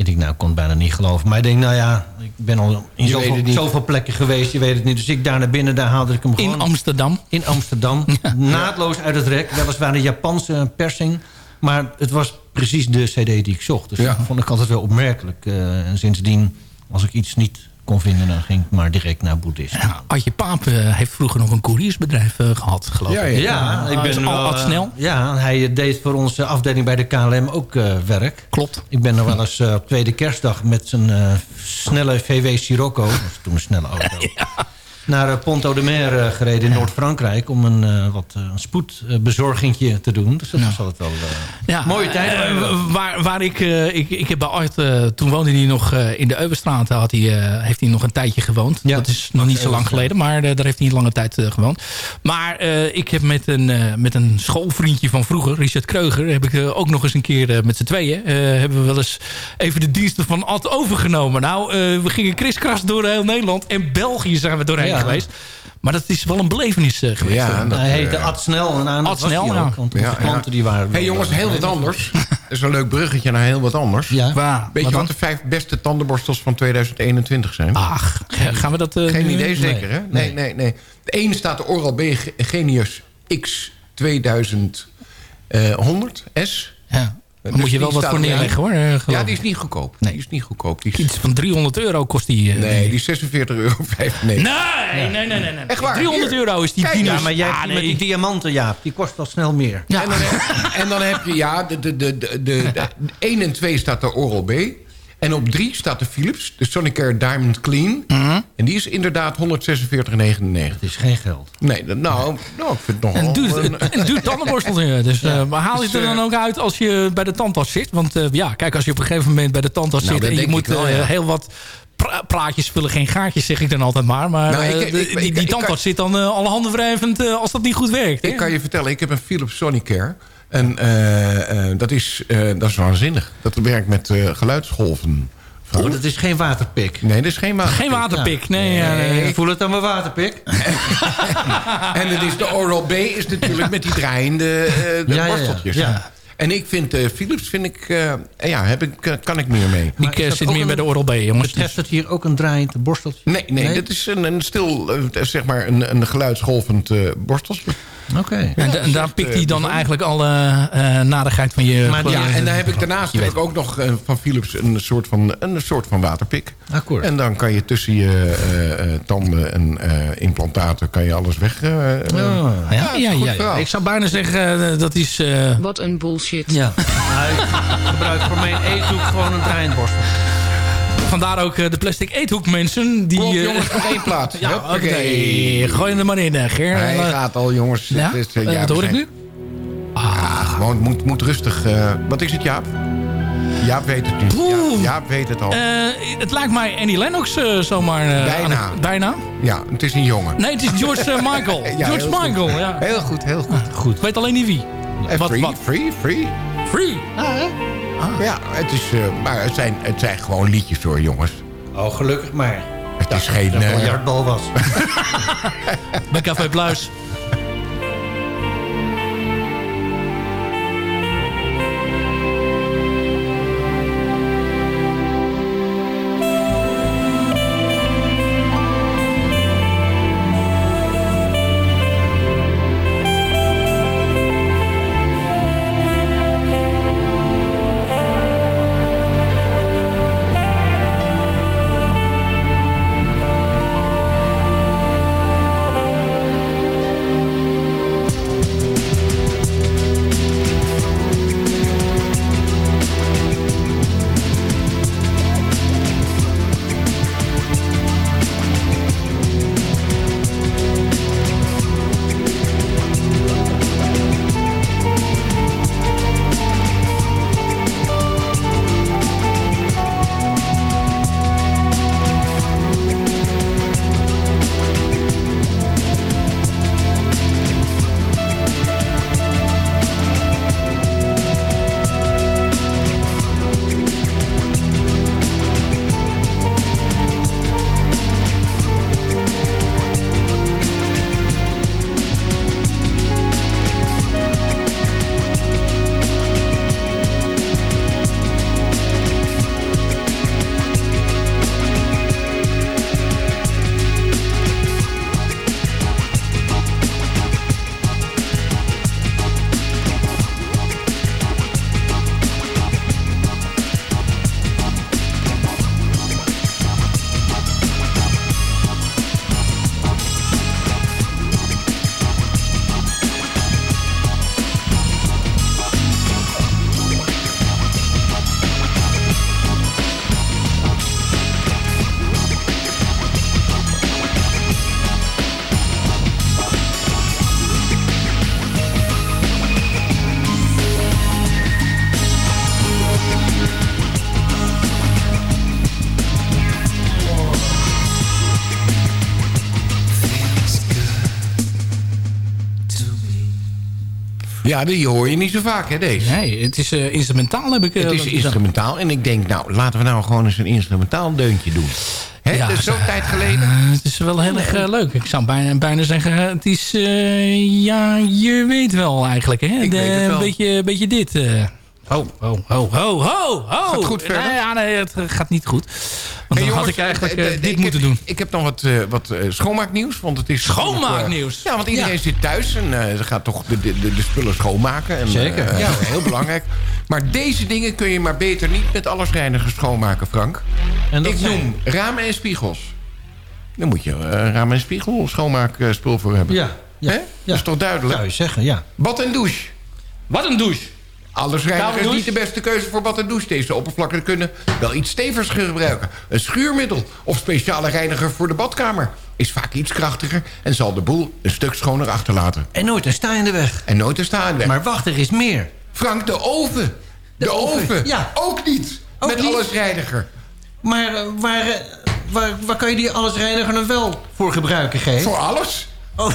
Ik denk, nou, ik kon het bijna niet geloven. Maar ik denk, nou ja, ik ben al in zoveel, zoveel plekken geweest. Je weet het niet. Dus ik daar naar binnen, daar haalde ik hem gewoon... In Amsterdam. In Amsterdam. Naadloos uit het rek. Weliswaar een Japanse persing. Maar het was precies de cd die ik zocht. Dus dat vond ik altijd wel opmerkelijk. Eh, en sindsdien, als ik iets niet kon vinden... dan ging ik maar direct naar boeddhist. Ja, Adje Paap eh, heeft vroeger nog een couriersbedrijf eh, gehad, geloof ik. Ja, ik ben al wel, wat eh, snel. Ja, hij eh, deed voor onze afdeling bij de KLM ook eh, werk. Klopt. Ik ben er wel eens eh, op tweede kerstdag met zijn eh, snelle VW Sirocco... dat was toen een snelle auto... naar eh, Ponto de Mer eh, gereden in Noord-Frankrijk... om een uh, wat uh, spoedbezorgingje te doen. Dus dat was altijd wel Ja, mooie tijd. Waar, waar ik, ik... Ik heb bij Art... Toen woonde hij nog in de Euwenstraat. Had hij, heeft hij nog een tijdje gewoond. Ja. Dat is nog niet zo lang geleden. Maar daar heeft hij een lange tijd gewoond. Maar ik heb met een, met een schoolvriendje van vroeger... Richard Kreuger... heb ik ook nog eens een keer met z'n tweeën... hebben we wel eens even de diensten van Ad overgenomen. Nou, we gingen kriskras door heel Nederland. En België zijn we doorheen ja. Geweest. Maar dat is wel een belevenis uh, geweest. Ja, dat, hij heette Ad Snel. En Ad Snel, ja. Ook, want ja, klanten die waren... hey, jongens, heel wat anders. Dat is een leuk bruggetje naar heel wat anders. Ja. Waar? Weet je wat de vijf beste tandenborstels van 2021 zijn? Ach, gaan we dat... Uh, Geen nu? idee, zeker, nee. hè? Nee, nee, nee. De ene staat de Oral-B Genius X 2000... eh, 100 S. Ja. Dus Daar moet je wel wat voor neerleggen hoor. eh, Ja, die is niet goedkoop. Die is niet goedkoop. Die is... Iets van 300 euro kost die. eh, Nee, die is 46,95 euro. Nee, nee, nee, nee, nee. Echt waar? 300 Hier. euro is die Kijk. Ja, maar jij Ah, hebt die nee. met die diamanten, Jaap. Die kost wel snel meer. Ja. En, dan heb, en dan heb je, ja, de, de, de, de, de, de 1 en 2 staat de Oral-B. En op 3 staat de Philips, de Sonicare Diamond Clean. Mhm. En die is inderdaad 146,99. Het is geen geld. Nee, dat, nou, nou, ik vind het nogal... En duurt, een- en duurt tandenborstel. ja. Dus, eh, maar haal je Dus, het er dan eh, ook uit als je bij de tandarts zit? Want eh, ja, kijk, als je op een gegeven moment bij de tandarts Nou, zit... dat en je moet wel, eh, ja. heel wat pra- praatjes vullen, geen gaatjes, zeg ik dan altijd maar. Maar Nou, ik- eh, ik- de- ik- die, die tandarts zit dan eh, alle handen wrijvend eh, als dat niet goed werkt. hè? Ik kan je vertellen, ik heb een Philips Sonicare. En eh, eh, dat, is, eh, dat is waanzinnig. Dat werkt met eh, geluidsgolven. Oh, dat is geen waterpik. Nee, dat is geen waterpik. Geen waterpik, nee. nee. Ik voel het aan mijn waterpik. En het is de Oral-B is natuurlijk met die draaiende eh, de Ja, ja, ja. borsteltjes. Ja. En ik vind eh, Philips, vind ik, eh, ja, heb ik, kan ik meer mee. Ik zit meer bij de Oral-B, jongens. Betreft het hier ook een draaiend borsteltje? Nee, nee, dat is een, een stil, zeg maar, een, een geluidsgolvend eh, borsteltje. Oké. En, is daar pikt eh, hij dan eigenlijk alle eh nadigheid van je... Maar van Ja, je- en dan heb ik daarnaast heb ik ook nog eh, van Philips een soort van, een soort van waterpik. Akkoord. En dan kan je tussen je eh, eh, tanden en eh, implantaten kan je alles weg. eh, eh, ja, ja, ja, ja. Ik zou bijna zeggen, dat is... eh, Wat een bullshit. Ja. Nou, ik gebruik voor mijn eethoek gewoon een draaiend borstel. Vandaar ook eh, de plastic eethoek mensen. Die, Klopt, eh, jongens, nog één plaat. ja, oké. Gooi hem er maar in, eh, Ger. Hij gaat al, jongens. Ja? Het is, ja, wat we hoor ik nu? Ja, gewoon, het moet, moet rustig. wat is het, Jaap? Jaap weet het nu. Jaap weet het al. Het lijkt mij Annie Lennox eh, zomaar... eh, Bijna. aan bijna? ja, het is een jongen. Nee, het is George Michael. Ja, George goed. Michael, ja. Heel goed, heel goed. Goed. Ik weet alleen niet wie. Wat- free, wat? free, free. Free. Ja, het, is, eh, maar het, zijn, het zijn gewoon liedjes hoor, jongens. Oh, gelukkig maar. Het is geen... Dat het eh, een jachtbal was. Bij Café Pluis. Ja, die hoor je niet zo vaak, hè, deze. Nee, het is eh, instrumentaal heb ik... eh, Het is instrumentaal. En ik denk, nou, laten we nou gewoon eens een instrumentaal deuntje doen. Hè, Ja, dat is zo'n tijd geleden. Eh, het is wel heel erg leuk. Ik zou bijna, bijna zeggen, het is... ja, je weet wel eigenlijk, hè? Ik De- weet het wel. Een beetje, beetje dit. Ho, ho, ho, ho, ho. Gaat goed verder? Nee, ja, nee, het gaat niet goed. Want Hey, dan had ik eigenlijk eh, eh, dit ik moeten heb, doen. Ik heb nog wat, eh, wat schoonmaaknieuws. Want het is Schoonmaaknieuws? ja, want iedereen Ja. zit thuis en ze gaat toch de, de, de, spullen schoonmaken. En, Zeker. Ja. heel belangrijk. Maar deze dingen kun je maar beter niet met allesreiniger schoonmaken, Frank. En dat ik zijn? noem ramen en spiegels. Dan moet je ramen en spiegel schoonmaakspul voor hebben. Ja, ja, Hè? Dat is toch duidelijk? Zou je zeggen, ja. Bad en douche. Wat een douche. Allesreiniger is niet de beste keuze voor bad en douche. Deze oppervlakken kunnen wel iets stevigs gebruiken. Een schuurmiddel of speciale reiniger voor de badkamer... is vaak iets krachtiger en zal de boel een stuk schoner achterlaten. En nooit een sta in de weg. En nooit een staan weg. Maar wacht, er is meer. Frank, de oven. De, oven, oven. ja. Ook niet. Ook met niet? allesreiniger. Maar eh, waar, eh, waar, waar kan je die allesreiniger dan wel voor gebruiken, G? Voor alles. Oh.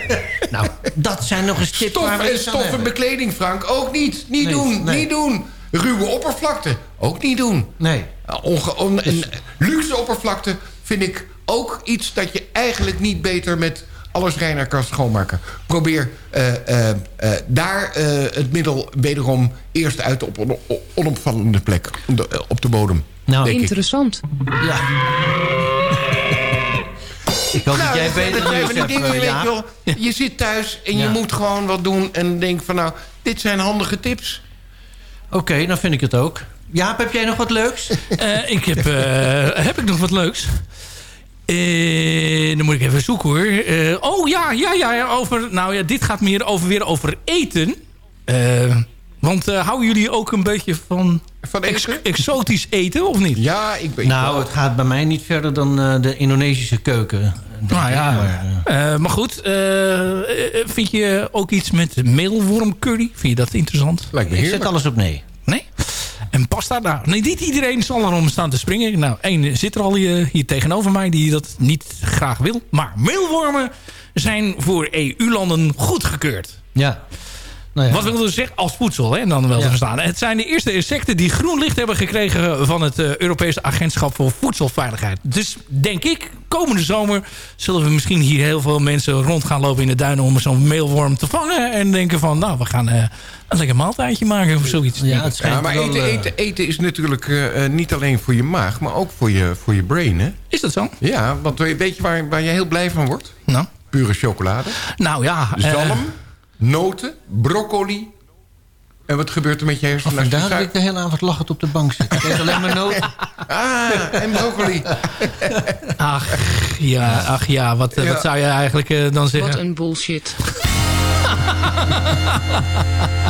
nou, dat zijn nog eens tips waar Stof we en stof en bekleding, Frank. Ook niet. Niet Nee, doen. nee. Niet doen. Ruwe oppervlakte. Ook niet doen. Nee. Onge on- een luxe oppervlakte vind ik ook iets dat je eigenlijk niet beter met alles reiner kan schoonmaken. Probeer eh, eh, eh, daar eh, het middel wederom eerst uit op een onopvallende plek. Op de, eh, op de bodem. Nou, denk ik. Interessant. Ja. Ik hoop dat Nou, jij dat- beter dat nieuws hebt, dingen, eh, weet je zit thuis en je moet gewoon wat doen. En denk van nou, dit zijn handige tips. Oké, dan vind ik het ook. Jaap, heb jij nog wat leuks? Eh, ik heb, eh, heb ik nog wat leuks? Dan moet ik even zoeken hoor. Eh, oh ja, ja, ja, ja, over, nou ja, dit gaat meer over, weer over eten. Want eh, houden jullie ook een beetje van, Van ex- exotisch eten of niet? Ja, ik ben... Nou, het gaat bij mij niet verder dan eh, de Indonesische keuken. Nou ja, maar, eh, maar goed, vind je ook iets met meelwormcurry? Vind je dat interessant? Lijkt me ik zet alles op nee. Nee? En pasta? Nou, nee, niet iedereen zal erom staan te springen. Nou, één zit er al hier, hier tegenover mij die dat niet graag wil. Maar meelwormen zijn voor EU-landen goedgekeurd. Ja. Nou ja. Wat wil dus zeggen? Als voedsel, hè, dan wel te verstaan. Het zijn de eerste insecten die groen licht hebben gekregen... van het eh, Europese Agentschap voor Voedselveiligheid. Dus denk ik, komende zomer... zullen we misschien hier heel veel mensen rond gaan lopen in de duinen... om zo'n meelworm te vangen. En denken van, nou, we gaan eh, een lekker maaltijdje maken of zoiets. Ja, het schijnt Ja, maar wel, eten, eh, eten, eten is natuurlijk niet alleen voor je maag, maar ook voor je, voor je brain, hè? Is dat zo? Ja, want weet je waar, waar je heel blij van wordt? Nou, Pure chocolade. nou ja... eh, Zalm, noten, broccoli. En wat gebeurt er met je hersenen? je Vandaar dat ik de hele avond lachend op de bank zit. Ik eet alleen maar noten. Ah, en broccoli. Ach ja, ach ja, wat, eh, Ja. wat zou je eigenlijk eh, dan zeggen? Wat een bullshit.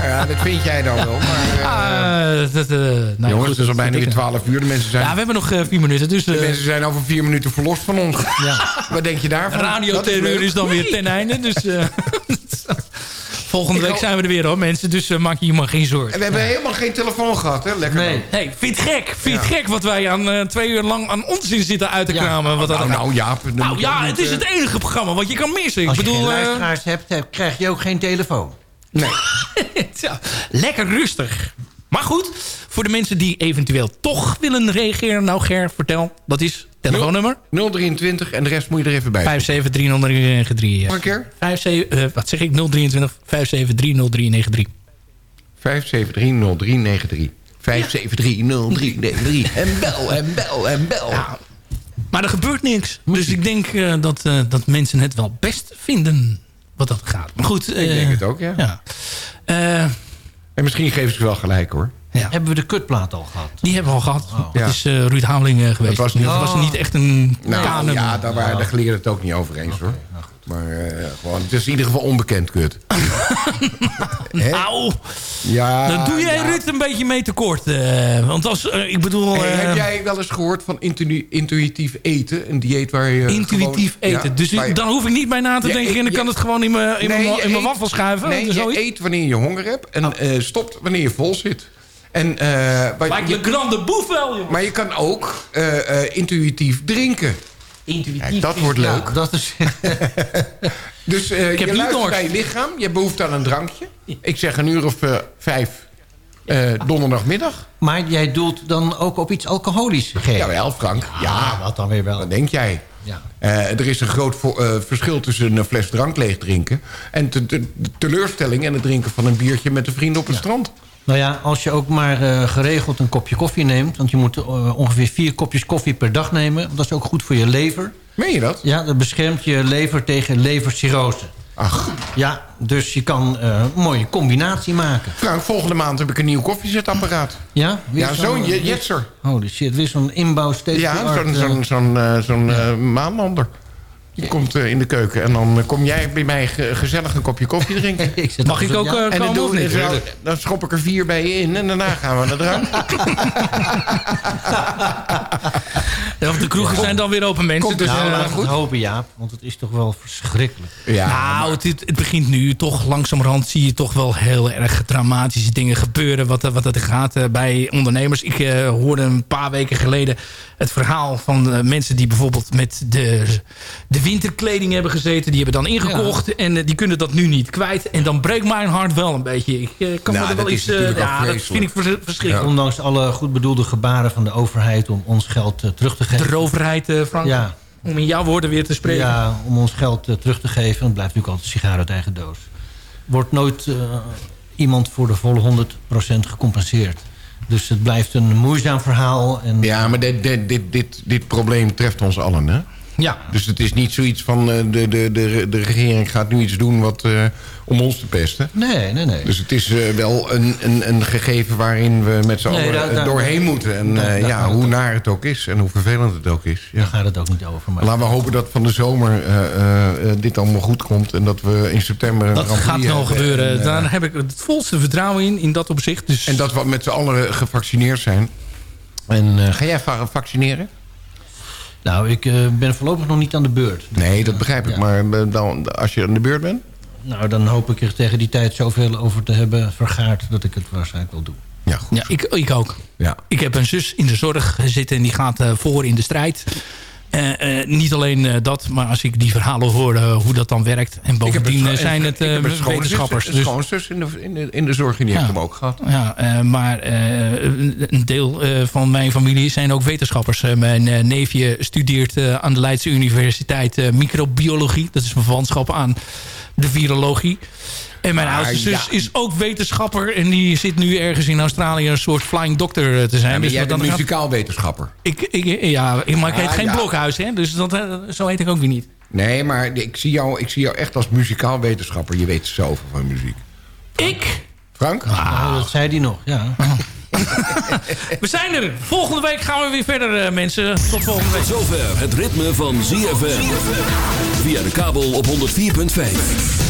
Ja, dat vind jij dan wel. Maar, eh, Ah, dat, nou, jongens, goed, het is al bijna weer ik- 12 uur. De mensen zijn, Ja, we hebben nog vier minuten, dus... de mensen zijn over vier minuten verlost van ons. Ja. Wat denk je daarvan? Radioterreur leuk. is, dan weer ten einde, dus... volgende Ik week zijn we er weer hoor, mensen, dus eh, maak je je maar geen En zorgen. we hebben helemaal geen telefoon gehad, hè? Lekker Nee. dan. Hey, vind je het gek? Vind je gek wat wij aan eh, twee uur lang aan onzin zitten uit te Ja. kramen? Wat Nou, nou, Nou moet je ja, het is eh, het enige programma wat je kan missen. Ik Als je bedoel, geen eh, luisteraars hebt, heb- krijg je ook geen telefoon. Nee. ja, lekker rustig. Maar goed, voor de mensen die eventueel toch willen reageren... Nou Ger, vertel, dat is telefoonnummer? 023 en de rest moet je er even bij. 5730393. Nog een keer? 57, eh, wat zeg ik? 023 5730393. 5730393. 5730393. En bel, en bel, en bel. Ja, maar er gebeurt niks. Dus ik denk eh, dat, eh, dat mensen het wel best vinden wat dat gaat. Maar goed. Ik denk het ook, ja. ja. En misschien geven ze wel gelijk, hoor. Ja. Hebben we de kutplaat al gehad? Die hebben we al gehad. Dat Ja. is eh, Ruud Hameling eh, geweest. was niet- dat was Oh. niet echt een Nou, ja, daar waren de geleerden het ook niet over eens, hoor. Maar eh, gewoon, het is in ieder geval onbekend, kut. Hè? Nou, Ja, dan doe jij ja. Ruud een beetje mee tekort. eh want als, ik bedoel... Hey, eh, heb jij wel eens gehoord van intu- intuïtief eten? Een dieet waar je intuïtief gewoon- eten. Ja, dus je- dan hoef ik niet bij na te denken... eet- en dan je- kan het gewoon in mijn in Nee, waffel schuiven. Nee, je eet wanneer je honger hebt. En eh, stopt wanneer je vol zit. En, eh, Lijkt je- me grande boef wel, maar je kan ook eh, eh, intuïtief drinken. Intuïtief. Dat wordt leuk. Ja, dat is... Dus eh, heb je niet luistert naar je lichaam. Je hebt behoefte aan een drankje. Ik zeg een uur of vijf eh, donderdagmiddag. maar jij doelt dan ook op iets alcoholisch, G. Jawel, Frank. Ja, wat dan weer wel. wat denk jij? Ja. Eh, er is een groot verschil tussen een fles drank leeg drinken... en te- te- de teleurstelling en het drinken van een biertje met een vriend op het strand. Nou ja, als je ook maar eh, geregeld een kopje koffie neemt... want je moet eh, ongeveer vier kopjes koffie per dag nemen. Dat is ook goed voor je lever. Meen je dat? Ja, dat beschermt je lever tegen levercirrose. Ach. Ja, dus je kan eh, een mooie combinatie maken. Frank, volgende maand heb ik een nieuw koffiezetapparaat. Ja? Ja, zo'n Je- Jetser. Holy shit, weer zo'n inbouw steeds Ja, zo'n zo'n zo'n zo'n maanlander. Die komt eh, in de keuken en dan eh, kom jij bij mij ge- gezellig een kopje koffie drinken. Mag ik ook eh, en dan, komen of doe- niet? dan schop ik er vier bij je in en daarna gaan we naar drank. Ja, de kroegen zijn dan weer open mensen. Komt dus, nou, eh, laten het hopen, Jaap. Want het is toch wel verschrikkelijk. nou, het, het begint nu toch langzamerhand zie je toch wel heel erg dramatische dingen gebeuren. Wat, wat het gaat eh, bij ondernemers. Ik eh, hoorde een paar weken geleden het verhaal van eh, mensen die bijvoorbeeld met de, de winterkleding hebben gezeten. Die hebben dan ingekocht en eh, die kunnen dat nu niet kwijt. En dan breekt mijn hart wel een beetje. Ik eh, kan Nou, me er wel dat iets... ja, dat vind ik vers- verschrikkelijk. Ondanks alle goed bedoelde gebaren van de overheid... om ons geld terug te geven. De overheid, eh, Frank. Ja. Om in jouw woorden weer te spreken. Ja, om ons geld terug te geven. Het blijft natuurlijk altijd een sigaar uit eigen doos. Wordt nooit eh, iemand voor de volle 100% gecompenseerd. Dus het blijft een moeizaam verhaal. En, Ja, maar dit, dit, dit, dit, dit probleem treft ons allen, hè? Ja. Dus het is niet zoiets van eh, de, de, de, de regering gaat nu iets doen wat, eh, om ons te pesten. Nee, nee, nee. Dus het is eh, wel een, een, een gegeven waarin we met z'n Nee, allen daar- daar- doorheen moeten. En daar- ja, hoe naar het ook is en hoe vervelend het ook is. Ja. Daar gaat het ook niet over. Maar Laten we hopen dat van de zomer dit allemaal goed komt. En dat we in september... Dat gaat wel gebeuren. En, Daar heb ik het volste vertrouwen in, in dat opzicht. Dus... En dat we met z'n allen gevaccineerd zijn. En ga jij va- vaccineren? Nou, ik eh, ben voorlopig nog niet aan de beurt. Nee, dat begrijp ik. Maar eh, dan, als je aan de beurt bent? Nou, dan hoop ik er tegen die tijd zoveel over te hebben vergaard... dat ik het waarschijnlijk wil doen. Ja, goed. Ja, ik, ik ook. Ja. Ik heb een zus in de zorg zitten en die gaat eh, voor in de strijd. Eh, eh, niet alleen eh, dat, maar als ik die verhalen hoor hoe dat dan werkt. En bovendien zijn het wetenschappers. Dus, schoonzus in de, in, de, in de zorg heeft hem ook gehad. ja, maar een deel van mijn familie zijn ook wetenschappers. Mijn neefje studeert aan de Leidse Universiteit microbiologie. Dat is een verwantschap aan de virologie. En mijn Ah, oudste zus ja. is ook wetenschapper. En die zit nu ergens in Australië een soort flying doctor eh, te zijn. Ja, maar Dus jij bent gaat- muzikaal wetenschapper. ik, ik, ja, ik- maar ik heet Ah, geen ja. blokhuis, hè? Dus dat, eh, zo heet ik ook weer niet. Nee, maar ik zie, jou, ik zie jou echt als muzikaal wetenschapper. Je weet zoveel van muziek. Ik? Frank? Nou, dat zei die nog, ja. We zijn er. Volgende week gaan we weer verder, eh, mensen. Tot volgende week. Tot zover het ritme van ZFM. Via de kabel op 104.5.